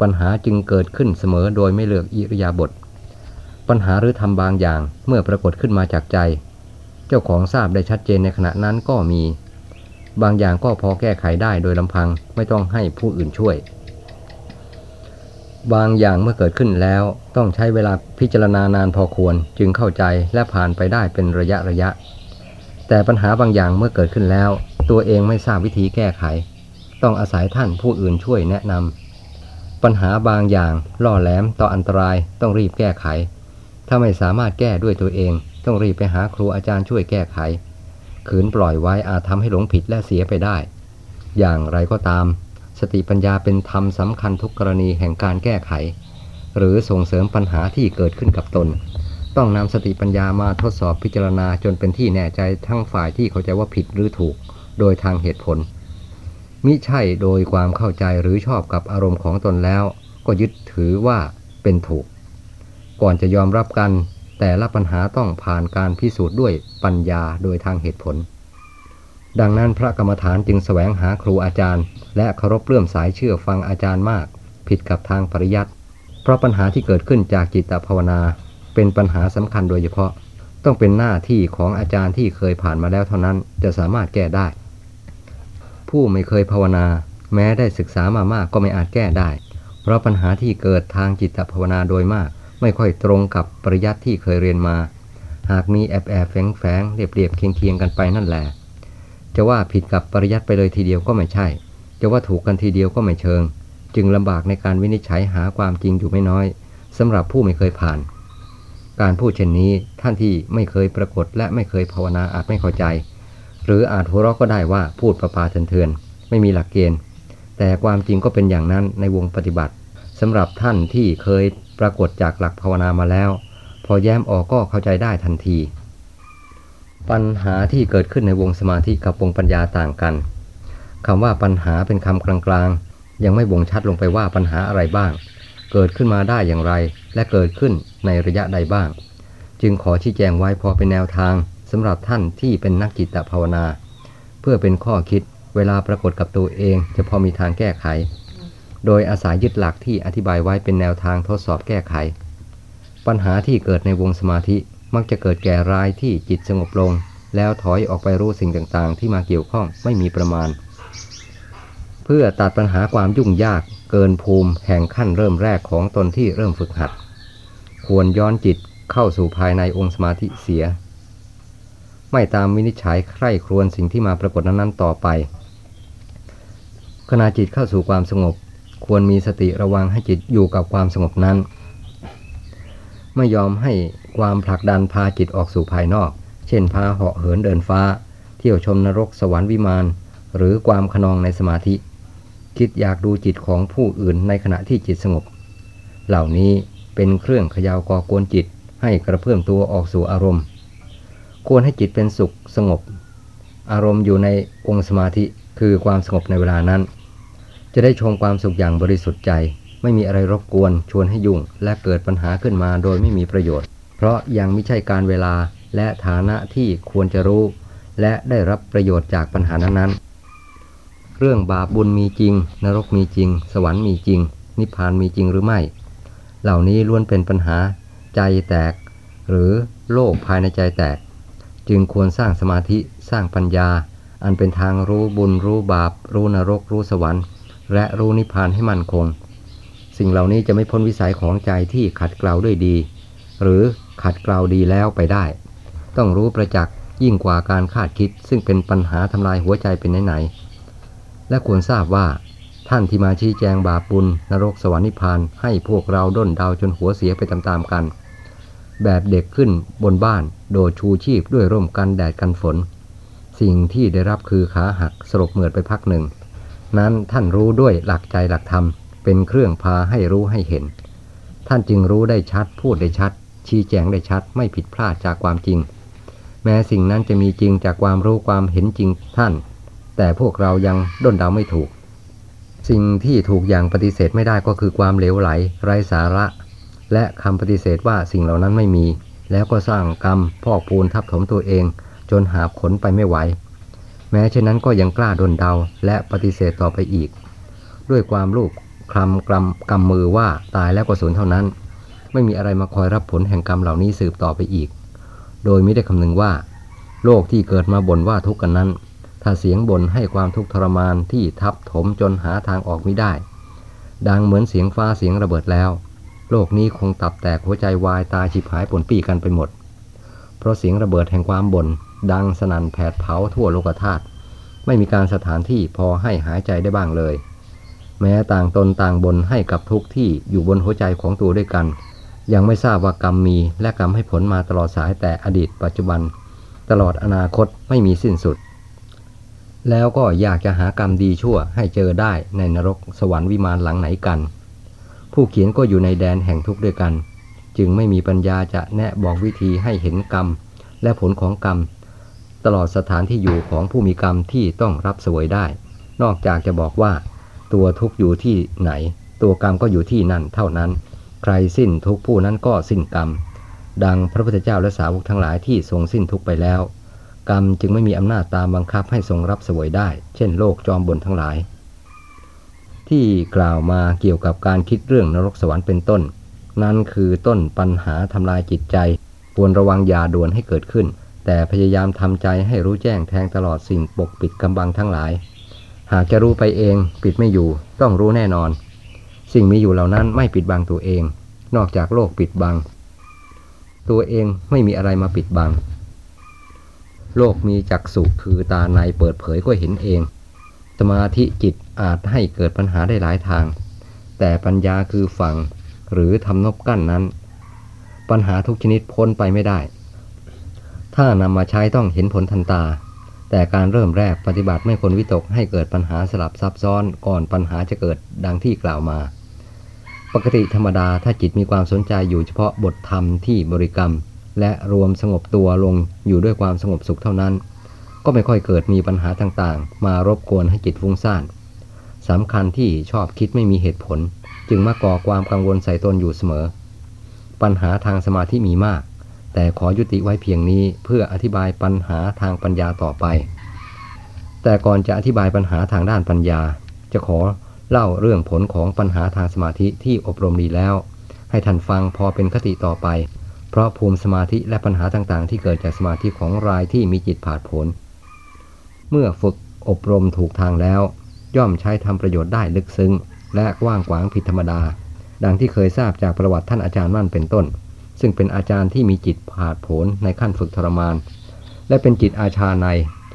ปัญหาจึงเกิดขึ้นเสมอโดยไม่เลือกอิริยาบถ ปัญหาหรือทำบางอย่างเมื่อปรากฏขึ้นมาจากใจ เจ้าของทราบได้ชัดเจนในขณะนั้นก็มี บางอย่างก็พอแก้ไขได้โดยลำพังไม่ต้องให้ผู้อื่นช่วย บางอย่างเมื่อเกิดขึ้นแล้ว ต้องใช้เวลาพิจารณานานพอควรจึงเข้าใจและผ่านไปได้เป็นระยะระยะ แต่ปัญหาบางอย่างเมื่อเกิดขึ้นแล้ว ตัวเองไม่ทราบวิธีแก้ไข ต้องอาศัยท่านผู้อื่นช่วยแนะนำปัญหาบางอย่างล่อแหลมต่ออันตรายต้องรีบแก้ไข ถ้าไม่สามารถแก้ด้วยตัวเอง ต้องรีบไปหาครูอาจารย์ช่วยแก้ไข ขืนปล่อยไว้อาจทำให้หลงผิดและเสียไปได้ อย่างไรก็ตาม สติปัญญาเป็นธรรมสำคัญทุกกรณีแห่งการแก้ไข หรือส่งเสริมปัญหาที่เกิดขึ้นกับตน ต้องนำสติปัญญามาทดสอบพิจารณาจนเป็นที่แน่ใจทั้งฝ่ายที่เข้าใจว่าผิดหรือถูก โดยทางเหตุผล มิใช่โดยความเข้าใจหรือชอบกับอารมณ์ของตนแล้ว ก็ยึดถือว่าเป็นถูก ก่อนจะยอมรับกัน แต่ละปัญหาต้องผ่านการพิสูจน์ด้วยปัญญาโดยทางเหตุผล ดังนั้นพระกรรมฐานจึงแสวงหาครูอาจารย์ และเคารพเลื่อมสายเชื่อฟังอาจารย์มาก ผิดกับทางปริยัติเพราะปัญหาที่เกิดขึ้นจากจิตภาวนา เป็นปัญหาสำคัญโดยเฉพาะ ต้องเป็นหน้าที่ของอาจารย์ที่เคยผ่านมาแล้วเท่านั้นจะสามารถแก้ได้ ผู้ไม่เคยภาวนา แม้ได้ศึกษามามากก็ไม่อาจแก้ได้ เพราะปัญหาที่เกิดทางจิตภาวนาโดยมาก ไม่ค่อยตรงกับปริยัติที่เคยเรียนมา หากมีแอบแอบแฝงแฝงเรียบเรียบเคียงเคียงกันไปนั่นแหละ จะว่าผิดกับปริยัติไปเลยทีเดียวก็ไม่ใช่ จะว่าถูกกันทีเดียวก็ไม่เชิง จึงลำบากในการวินิจฉัยหาความจริงอยู่ไม่น้อยสำหรับผู้ไม่เคยผ่าน การพูดเช่นนี้ท่านที่ไม่เคยปรากฏและไม่เคยภาวนาอาจไม่เข้าใจ หรืออาจหัวเราะก็ได้ว่าพูดประปาเถื่อนๆไม่มีหลักเกณฑ์ แต่ความจริงก็เป็นอย่างนั้นในวงปฏิบัติสำหรับท่านที่เคยปรากฏจากหลักภาวนามาแล้ว พอแย้มออกก็เข้าใจได้ทันที ปัญหาที่เกิดขึ้นในวงสมาธิกับวงปัญญาต่างกันคำว่าปัญหาเป็นคำกลางๆ ยังไม่บ่งชัดลงไปว่าปัญหาอะไรบ้าง เกิดขึ้นมาได้อย่างไร และเกิดขึ้นในระยะใดบ้าง จึงขอชี้แจงไว้พอเป็นแนวทางสำหรับท่านที่เป็นนักจิตภาวนา เพื่อเป็นข้อคิดเวลาปรากฏกับตัวเอง จะพอมีทางแก้ไข โดยอาศัยยึดหลักที่อธิบายไว้เป็นแนวทางทดสอบแก้ไข ปัญหาที่เกิดในวงสมาธิ มักจะเกิดแก่รายที่จิตสงบลง แล้วถอยออกไปรู้สิ่งต่างๆ ที่มาเกี่ยวข้องไม่มีประมาณ เพื่อตัดปัญหาความยุ่งยากเกินภูมิแห่งขั้นเริ่มแรกของตนที่เริ่มฝึกหัด ควรย้อนจิตเข้าสู่ภายในองค์สมาธิเสีย ไม่ตามวินิจฉัยใคร่ครวญสิ่งที่มาปรากฏนั้นๆต่อไปขณะจิตเข้าสู่ความสงบ ควรมีสติระวังให้จิตอยู่กับความสงบนั้น ไม่ยอมให้ความผลักดันพาจิตออกสู่ภายนอก เช่นพาเหาะเหินเดินฟ้า เที่ยวชมนรกสวรรค์วิมาน หรือความขนองในสมาธิ คิดอยากดูจิตของผู้อื่นในขณะที่จิตสงบ เหล่านี้เป็นเครื่องขยาวก่อกวนจิตให้กระเพื่อมตัวออกสู่อารมณ์ ควรให้จิตเป็นสุขสงบ อารมณ์อยู่ในองค์สมาธิคือความสงบในเวลานั้น จะได้ชมความสุขอย่างบริสุทธิ์ใจ ไม่มีอะไรรบกวนชวนให้ยุ่ง และเกิดปัญหาขึ้นมาโดยไม่มีประโยชน์ เพราะยังไม่ใช่การเวลาและฐานะที่ควรจะรู้ และได้รับประโยชน์จากปัญหานั้นๆ เรื่องบาปบุญมีจริง นรกมีจริง สวรรค์มีจริง นิพพานมีจริงหรือไม่ เหล่านี้ล้วนเป็นปัญหา ใจแตก หรือโลกภายในใจแตก จึงควรสร้างสมาธิสร้างปัญญา อันเป็นทางรู้บุญรู้บาป รู้นรกรู้สวรรค์ และรู้นิพพานให้มั่นคง สิ่งเหล่านี้จะไม่พ้นวิสัยของใจที่ขัดเกลาด้วยดี หรือขัดเกลาดีแล้วไปได้ ต้องรู้ประจักษ์ยิ่งกว่าการคาดคิด ซึ่งเป็นปัญหาทำลายหัวใจเป็นไหนๆและควรทราบว่า ท่านที่มาชี้แจงบาปบุญนรกสวรรค์นิพพานให้พวกเราด้นดาวจนหัวเสียไปตามๆกัน แบบเด็กขึ้นบนบ้านโดดชูชีพด้วยร่มกันแดดกันฝน สิ่งที่ได้รับคือขาหักสลบเหมือดไปพักหนึ่ง นั้นท่านรู้ด้วยหลักใจหลักธรรม เป็นเครื่องพาให้รู้ให้เห็น ท่านจึงรู้ได้ชัดพูดได้ชัด ชี้แจงได้ชัดไม่ผิดพลาดจากความจริง แม้สิ่งนั้นจะมีจริงจากความรู้ความเห็นจริงท่าน แต่พวกเรายังด้นเดาไม่ถูก สิ่งที่ถูกอย่างปฏิเสธไม่ได้ก็คือความเหลวไหล ไร้สาระ และคำปฏิเสธว่าสิ่งเหล่านั้นไม่มี แล้วก็สร้างกรรมพอกพูนทับถมตัวเอง จนหาผลไปไม่ไหวแม้เช่นนั้นก็ยังกล้าดนเดาและปฏิเสธต่อไปอีก ด้วยความรูป คลำกรำกำมือว่าตายแล้วก็สูญเท่านั้น ไม่มีอะไรมาคอยรับผลแห่งกรรมเหล่านี้สืบต่อไปอีก โดยไม่ได้คำนึงว่า โลกที่เกิดมาบ่นว่าทุกข์กันนั้น ถ้าเสียงบ่นให้ความทุกข์ทรมานที่ทับถมจนหาทางออกไม่ได้ ดังเหมือนเสียงฟ้าเสียงระเบิดแล้ว โลกนี้คงตับแตกหัวใจวายตายฉิบหายปนปีกันไปหมด เพราะเสียงระเบิดแห่งความบ่นดังสนั่นแผดเผาทั่วโลกธาตุไม่มีการสถานที่พอให้หายใจได้บ้างเลย แม้ต่างตนต่างบนให้กับทุกที่อยู่บนหัวใจของตัวด้วยกัน ยังไม่ทราบว่ากรรมมีและกรรมให้ผลมาตลอดสายแต่อดีตปัจจุบัน ตลอดอนาคตไม่มีสิ้นสุด แล้วก็อยากจะหากรรมดีชั่วให้เจอได้ในนรกสวรรค์วิมานหลังไหนกัน ผู้เขียนก็อยู่ในแดนแห่งทุกข์ด้วยกัน จึงไม่มีปัญญาจะแนะบอกวิธีให้เห็นกรรม และผลของกรรม ตลอดสถานที่อยู่ของผู้มีกรรมที่ต้องรับสวยได้ นอกจากจะบอกว่า ตัวทุกข์อยู่ที่ไหน ตัวกรรมก็อยู่ที่นั่นเท่านั้น ใครสิ้นทุกข์ผู้นั้นก็สิ้นกรรม ดังพระพุทธเจ้าและสาวกทั้งหลายที่ทรงสิ้นทุกข์ไปแล้ว กรรมจึงไม่มีอำนาจตามบังคับให้ทรงรับสวยได้ เช่นโลกจอมบนทั้งหลาย ที่กล่าวมาเกี่ยวกับการคิดเรื่องนรกสวรรค์เป็นต้น นั่นคือต้นปัญหาทำลายจิตใจควรระวังยาด่วนให้เกิดขึ้น แต่พยายามทำใจให้รู้แจ้งแทงตลอดสิ่งปกปิดกำบังทั้งหลาย หากจะรู้ไปเองปิดไม่อยู่ต้องรู้แน่นอน สิ่งมีอยู่เหล่านั้นไม่ปิดบังตัวเอง นอกจากโลกปิดบัง ตัวเองไม่มีอะไรมาปิดบัง โลกมีจักษุคือตาในเปิดเผยก็เห็นเอง สมาธิจิตอาจให้เกิดปัญหาได้หลายทาง แต่ปัญญาคือฝั่งหรือทำนบกั้นนั้น ปัญหาทุกชนิดพ้นไปไม่ได้ ถ้านำมาใช้ต้องเห็นผลทันตา แต่การเริ่มแรกปฏิบัติไม่ควรวิตกให้เกิดปัญหาสลับซับซ้อนก่อนปัญหาจะเกิดดังที่กล่าวมา ปกติธรรมดาถ้าจิตมีความสนใจอยู่เฉพาะบทธรรมที่บริกรรม และรวมสงบตัวลงอยู่ด้วยความสงบสุขเท่านั้น ก็ไม่ค่อยเกิดมีปัญหาต่างๆ มารบกวนให้จิตฟุ้งซ่านสำคัญที่ชอบคิดไม่มีเหตุผล จึงมาก่อความกังวลใส่ตนอยู่เสมอ ปัญหาทางสมาธิมีมาก แต่ขอยุติไว้เพียงนี้เพื่ออธิบายปัญหาทางปัญญาต่อไป แต่ก่อนจะอธิบายปัญหาทางด้านปัญญา จะขอเล่าเรื่องผลของปัญหาทางสมาธิที่อบรมดีแล้ว ให้ท่านฟังพอเป็นคติต่อไป เพราะภูมิสมาธิและปัญหาต่างๆ ที่เกิดจากสมาธิของรายที่มีจิตผาดผล เมื่อฝึกอบรมถูกทางแล้ว ย่อมใช้ทำประโยชน์ได้ลึกซึ้งและกว้างขวางผิดธรรมดา ดังที่เคยทราบจากประวัติท่านอาจารย์มั่นเป็นต้น ซึ่งเป็นอาจารย์ที่มีจิตผาดผลในขั้นฝึกทรมาน และเป็นจิตอาชาใน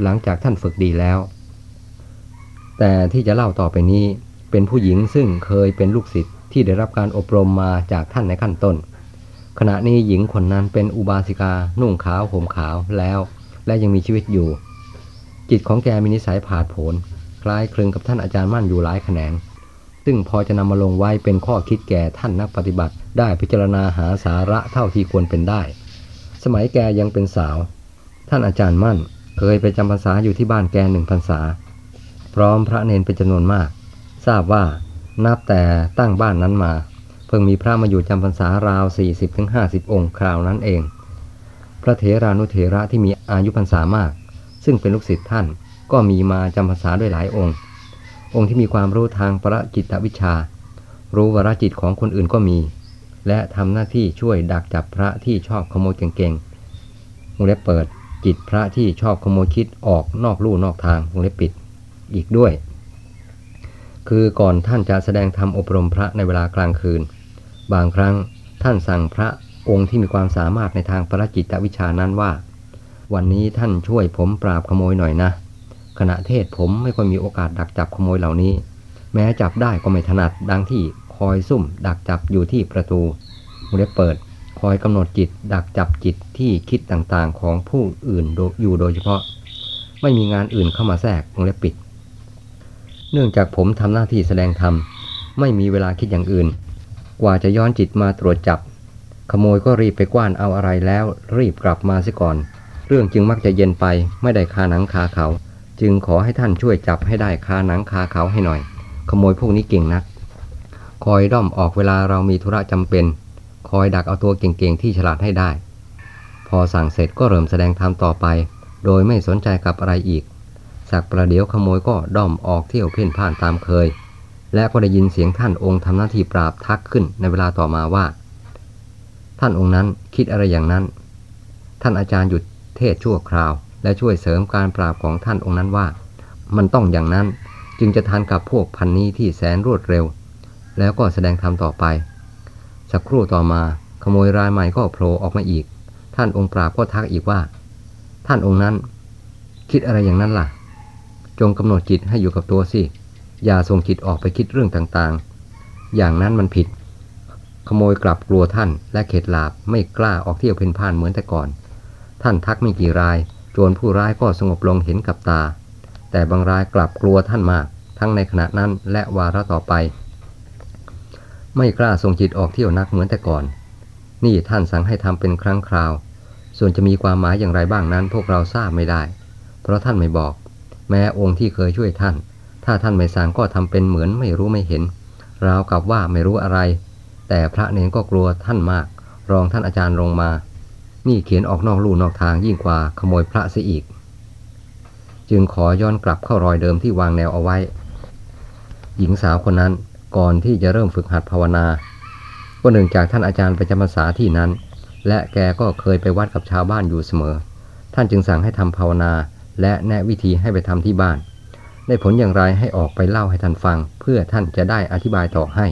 หลังจากท่านฝึกดีแล้ว แต่ที่จะเล่าต่อไปนี้เป็นผู้หญิงซึ่งเคยเป็นลูกศิษย์ที่ได้รับการอบรมมาจากท่านในขั้นต้น ขณะนี้หญิงคนนั้นเป็นอุบาสิกานุ่งขาวห่มขาวแล้ว และยังมีชีวิตอยู่ จิตของแกมีนิสัยผาดโผนคล้ายคลึงกับท่านอาจารย์มั่นอยู่หลายแขนง ซึ่งพอจะนำมาลงไว้เป็นข้อคิดแก่ท่านนักปฏิบัติ ได้พิจารณาหาสาระเท่าที่ควรเป็นได้ สมัยแกยังเป็นสาว ท่านอาจารย์มั่น เคยไปจำพรรษาอยู่ที่บ้านแกหนึ่งพรรษา พร้อมพระเนนเป็นจำนวนมาก ทราบว่านับแต่ตั้งบ้านนั้นมา เพิ่งมีพระมาอยู่จำพรรษาราว 40-50 องค์คราวนั้นเอง พระเถรานุเถระที่มีอายุพรรษามาก ซึ่งเป็นลูกศิษย์ท่านก็มีมาจำพรรษาด้วยหลายองค์ องค์ที่มีความรู้ทางประจิตวิชา รู้วรจิตของคนอื่นก็มี และทำหน้าที่ช่วยดักจับพระที่ชอบขโมยเก่งๆมูเล็บเปิดจิตพระที่ชอบขโมยคิดออกนอกลู่นอกทางวงเล็บปิด อีกด้วย คือก่อนท่านจะแสดงธรรมอบรมพระในเวลากลางคืน บางครั้งท่านสั่งพระองค์ที่มีความสามารถในทางประจิตวิชานั้นว่า วันนี้ท่านช่วยผมปราบขโมยหน่อยนะ ขณะเทศผมไม่ค่อยมีโอกาสดักจับขโมยเหล่านี้ แม้จับได้ก็ไม่ถนัดดังที่คอยซุ่ม ดักจับอยู่ที่ประตูวงเล็บเปิด คอยกำหนดจิต ดักจับจิตที่คิดต่างๆของผู้อื่นอยู่โดยเฉพาะ ไม่มีงานอื่นเข้ามาแทรกวงเล็บปิด เนื่องจากผมทำหน้าที่แสดงธรรมไม่มีเวลาคิดอย่างอื่น กว่าจะย้อนจิตมาตรวจจับ ขโมยก็รีบไปกว้านเอาอะไรแล้ว รีบกลับมาเสียก่อน เรื่องจึงมักจะเย็นไปไม่ได้คาหนังคาเขา จึงขอให้ท่านช่วยจับให้ได้คาหนังคาเขาให้หน่อย ขโมยพวกนี้เก่งนัก คอยด้อมออกเวลาเรามีธุระจำเป็น คอยดักเอาตัวเก่งๆที่ฉลาดให้ได้ พอสั่งเสร็จก็เริ่มแสดงธรรมต่อไป โดยไม่สนใจกับอะไรอีก สักประเดี๋ยวขโมยก็ด้อมออกเที่ยวเพ่นพ่านตามเคย และก็ได้ยินเสียงท่านองค์ทำหน้าที่ปราบทักขึ้นในเวลาต่อมาว่า ท่านองค์นั้นคิดอะไรอย่างนั้น ท่านอาจารย์หยุดเทศชั่วคราว และช่วยเสริมการปราบของท่านองค์นั้นว่า มันต้องอย่างนั้นจึงจะทันกับพวกพันนี้ที่แสนรวดเร็ว แล้วก็แสดงธรรมต่อไป สักครู่ต่อมาขโมยรายใหม่ก็โผล่ออกมาอีก ท่านองค์ปราบก็ทักอีกว่า ท่านองค์นั้น คิดอะไรอย่างนั้นล่ะ จงกำหนดจิตให้อยู่กับตัวสิ อย่าส่งจิตออกไปคิดเรื่องต่างๆ อย่างนั้นมันผิด ขโมยกลับกลัวท่านและเข็ดหลาบไม่กล้าออกเที่ยวเพ่นพ่านเหมือนแต่ก่อน ท่านทักไม่กี่ราย โจรผู้ร้ายก็สงบลงเห็นกับตา แต่บางรายกลับกลัวท่านมาก ทั้งในขณะนั้นและวาระต่อไป ไม่กล้าส่งจิตออกเที่ยวนักเหมือนแต่ก่อน นี่ท่านสั่งให้ทำเป็นครั้งคราว ส่วนจะมีความหมายอย่างไรบ้างนั้นพวกเราทราบไม่ได้ เพราะท่านไม่บอก แม้องค์ที่เคยช่วยท่าน ถ้าท่านไม่สั่งก็ทำเป็นเหมือนไม่รู้ไม่เห็น ราวกับว่าไม่รู้อะไร แต่พระเนรก็กลัวท่านมาก รองท่านอาจารย์ลงมา นี่เขียนออกนอกลู่นอกทางยิ่งกว่าขโมยพระเสียอีก จึงขอย้อนกลับเข้ารอยเดิมที่วางแนวเอาไว้ หญิงสาวคนนั้นก่อนที่จะเริ่มฝึกหัดภาวนาก็เนื่งจากท่านอาจารย์ไปจำพรรษาที่นั้น และแกก็เคยไปวัดกับชาวบ้านอยู่เสมอ ท่านจึงสั่งให้ทำภาวนา และแนะวิธีให้ไปทำที่บ้าน ได้ผลอย่างไรให้ออกไปเล่าให้ท่านฟัง เพื่อท่านจะได้อธิบายต่อให้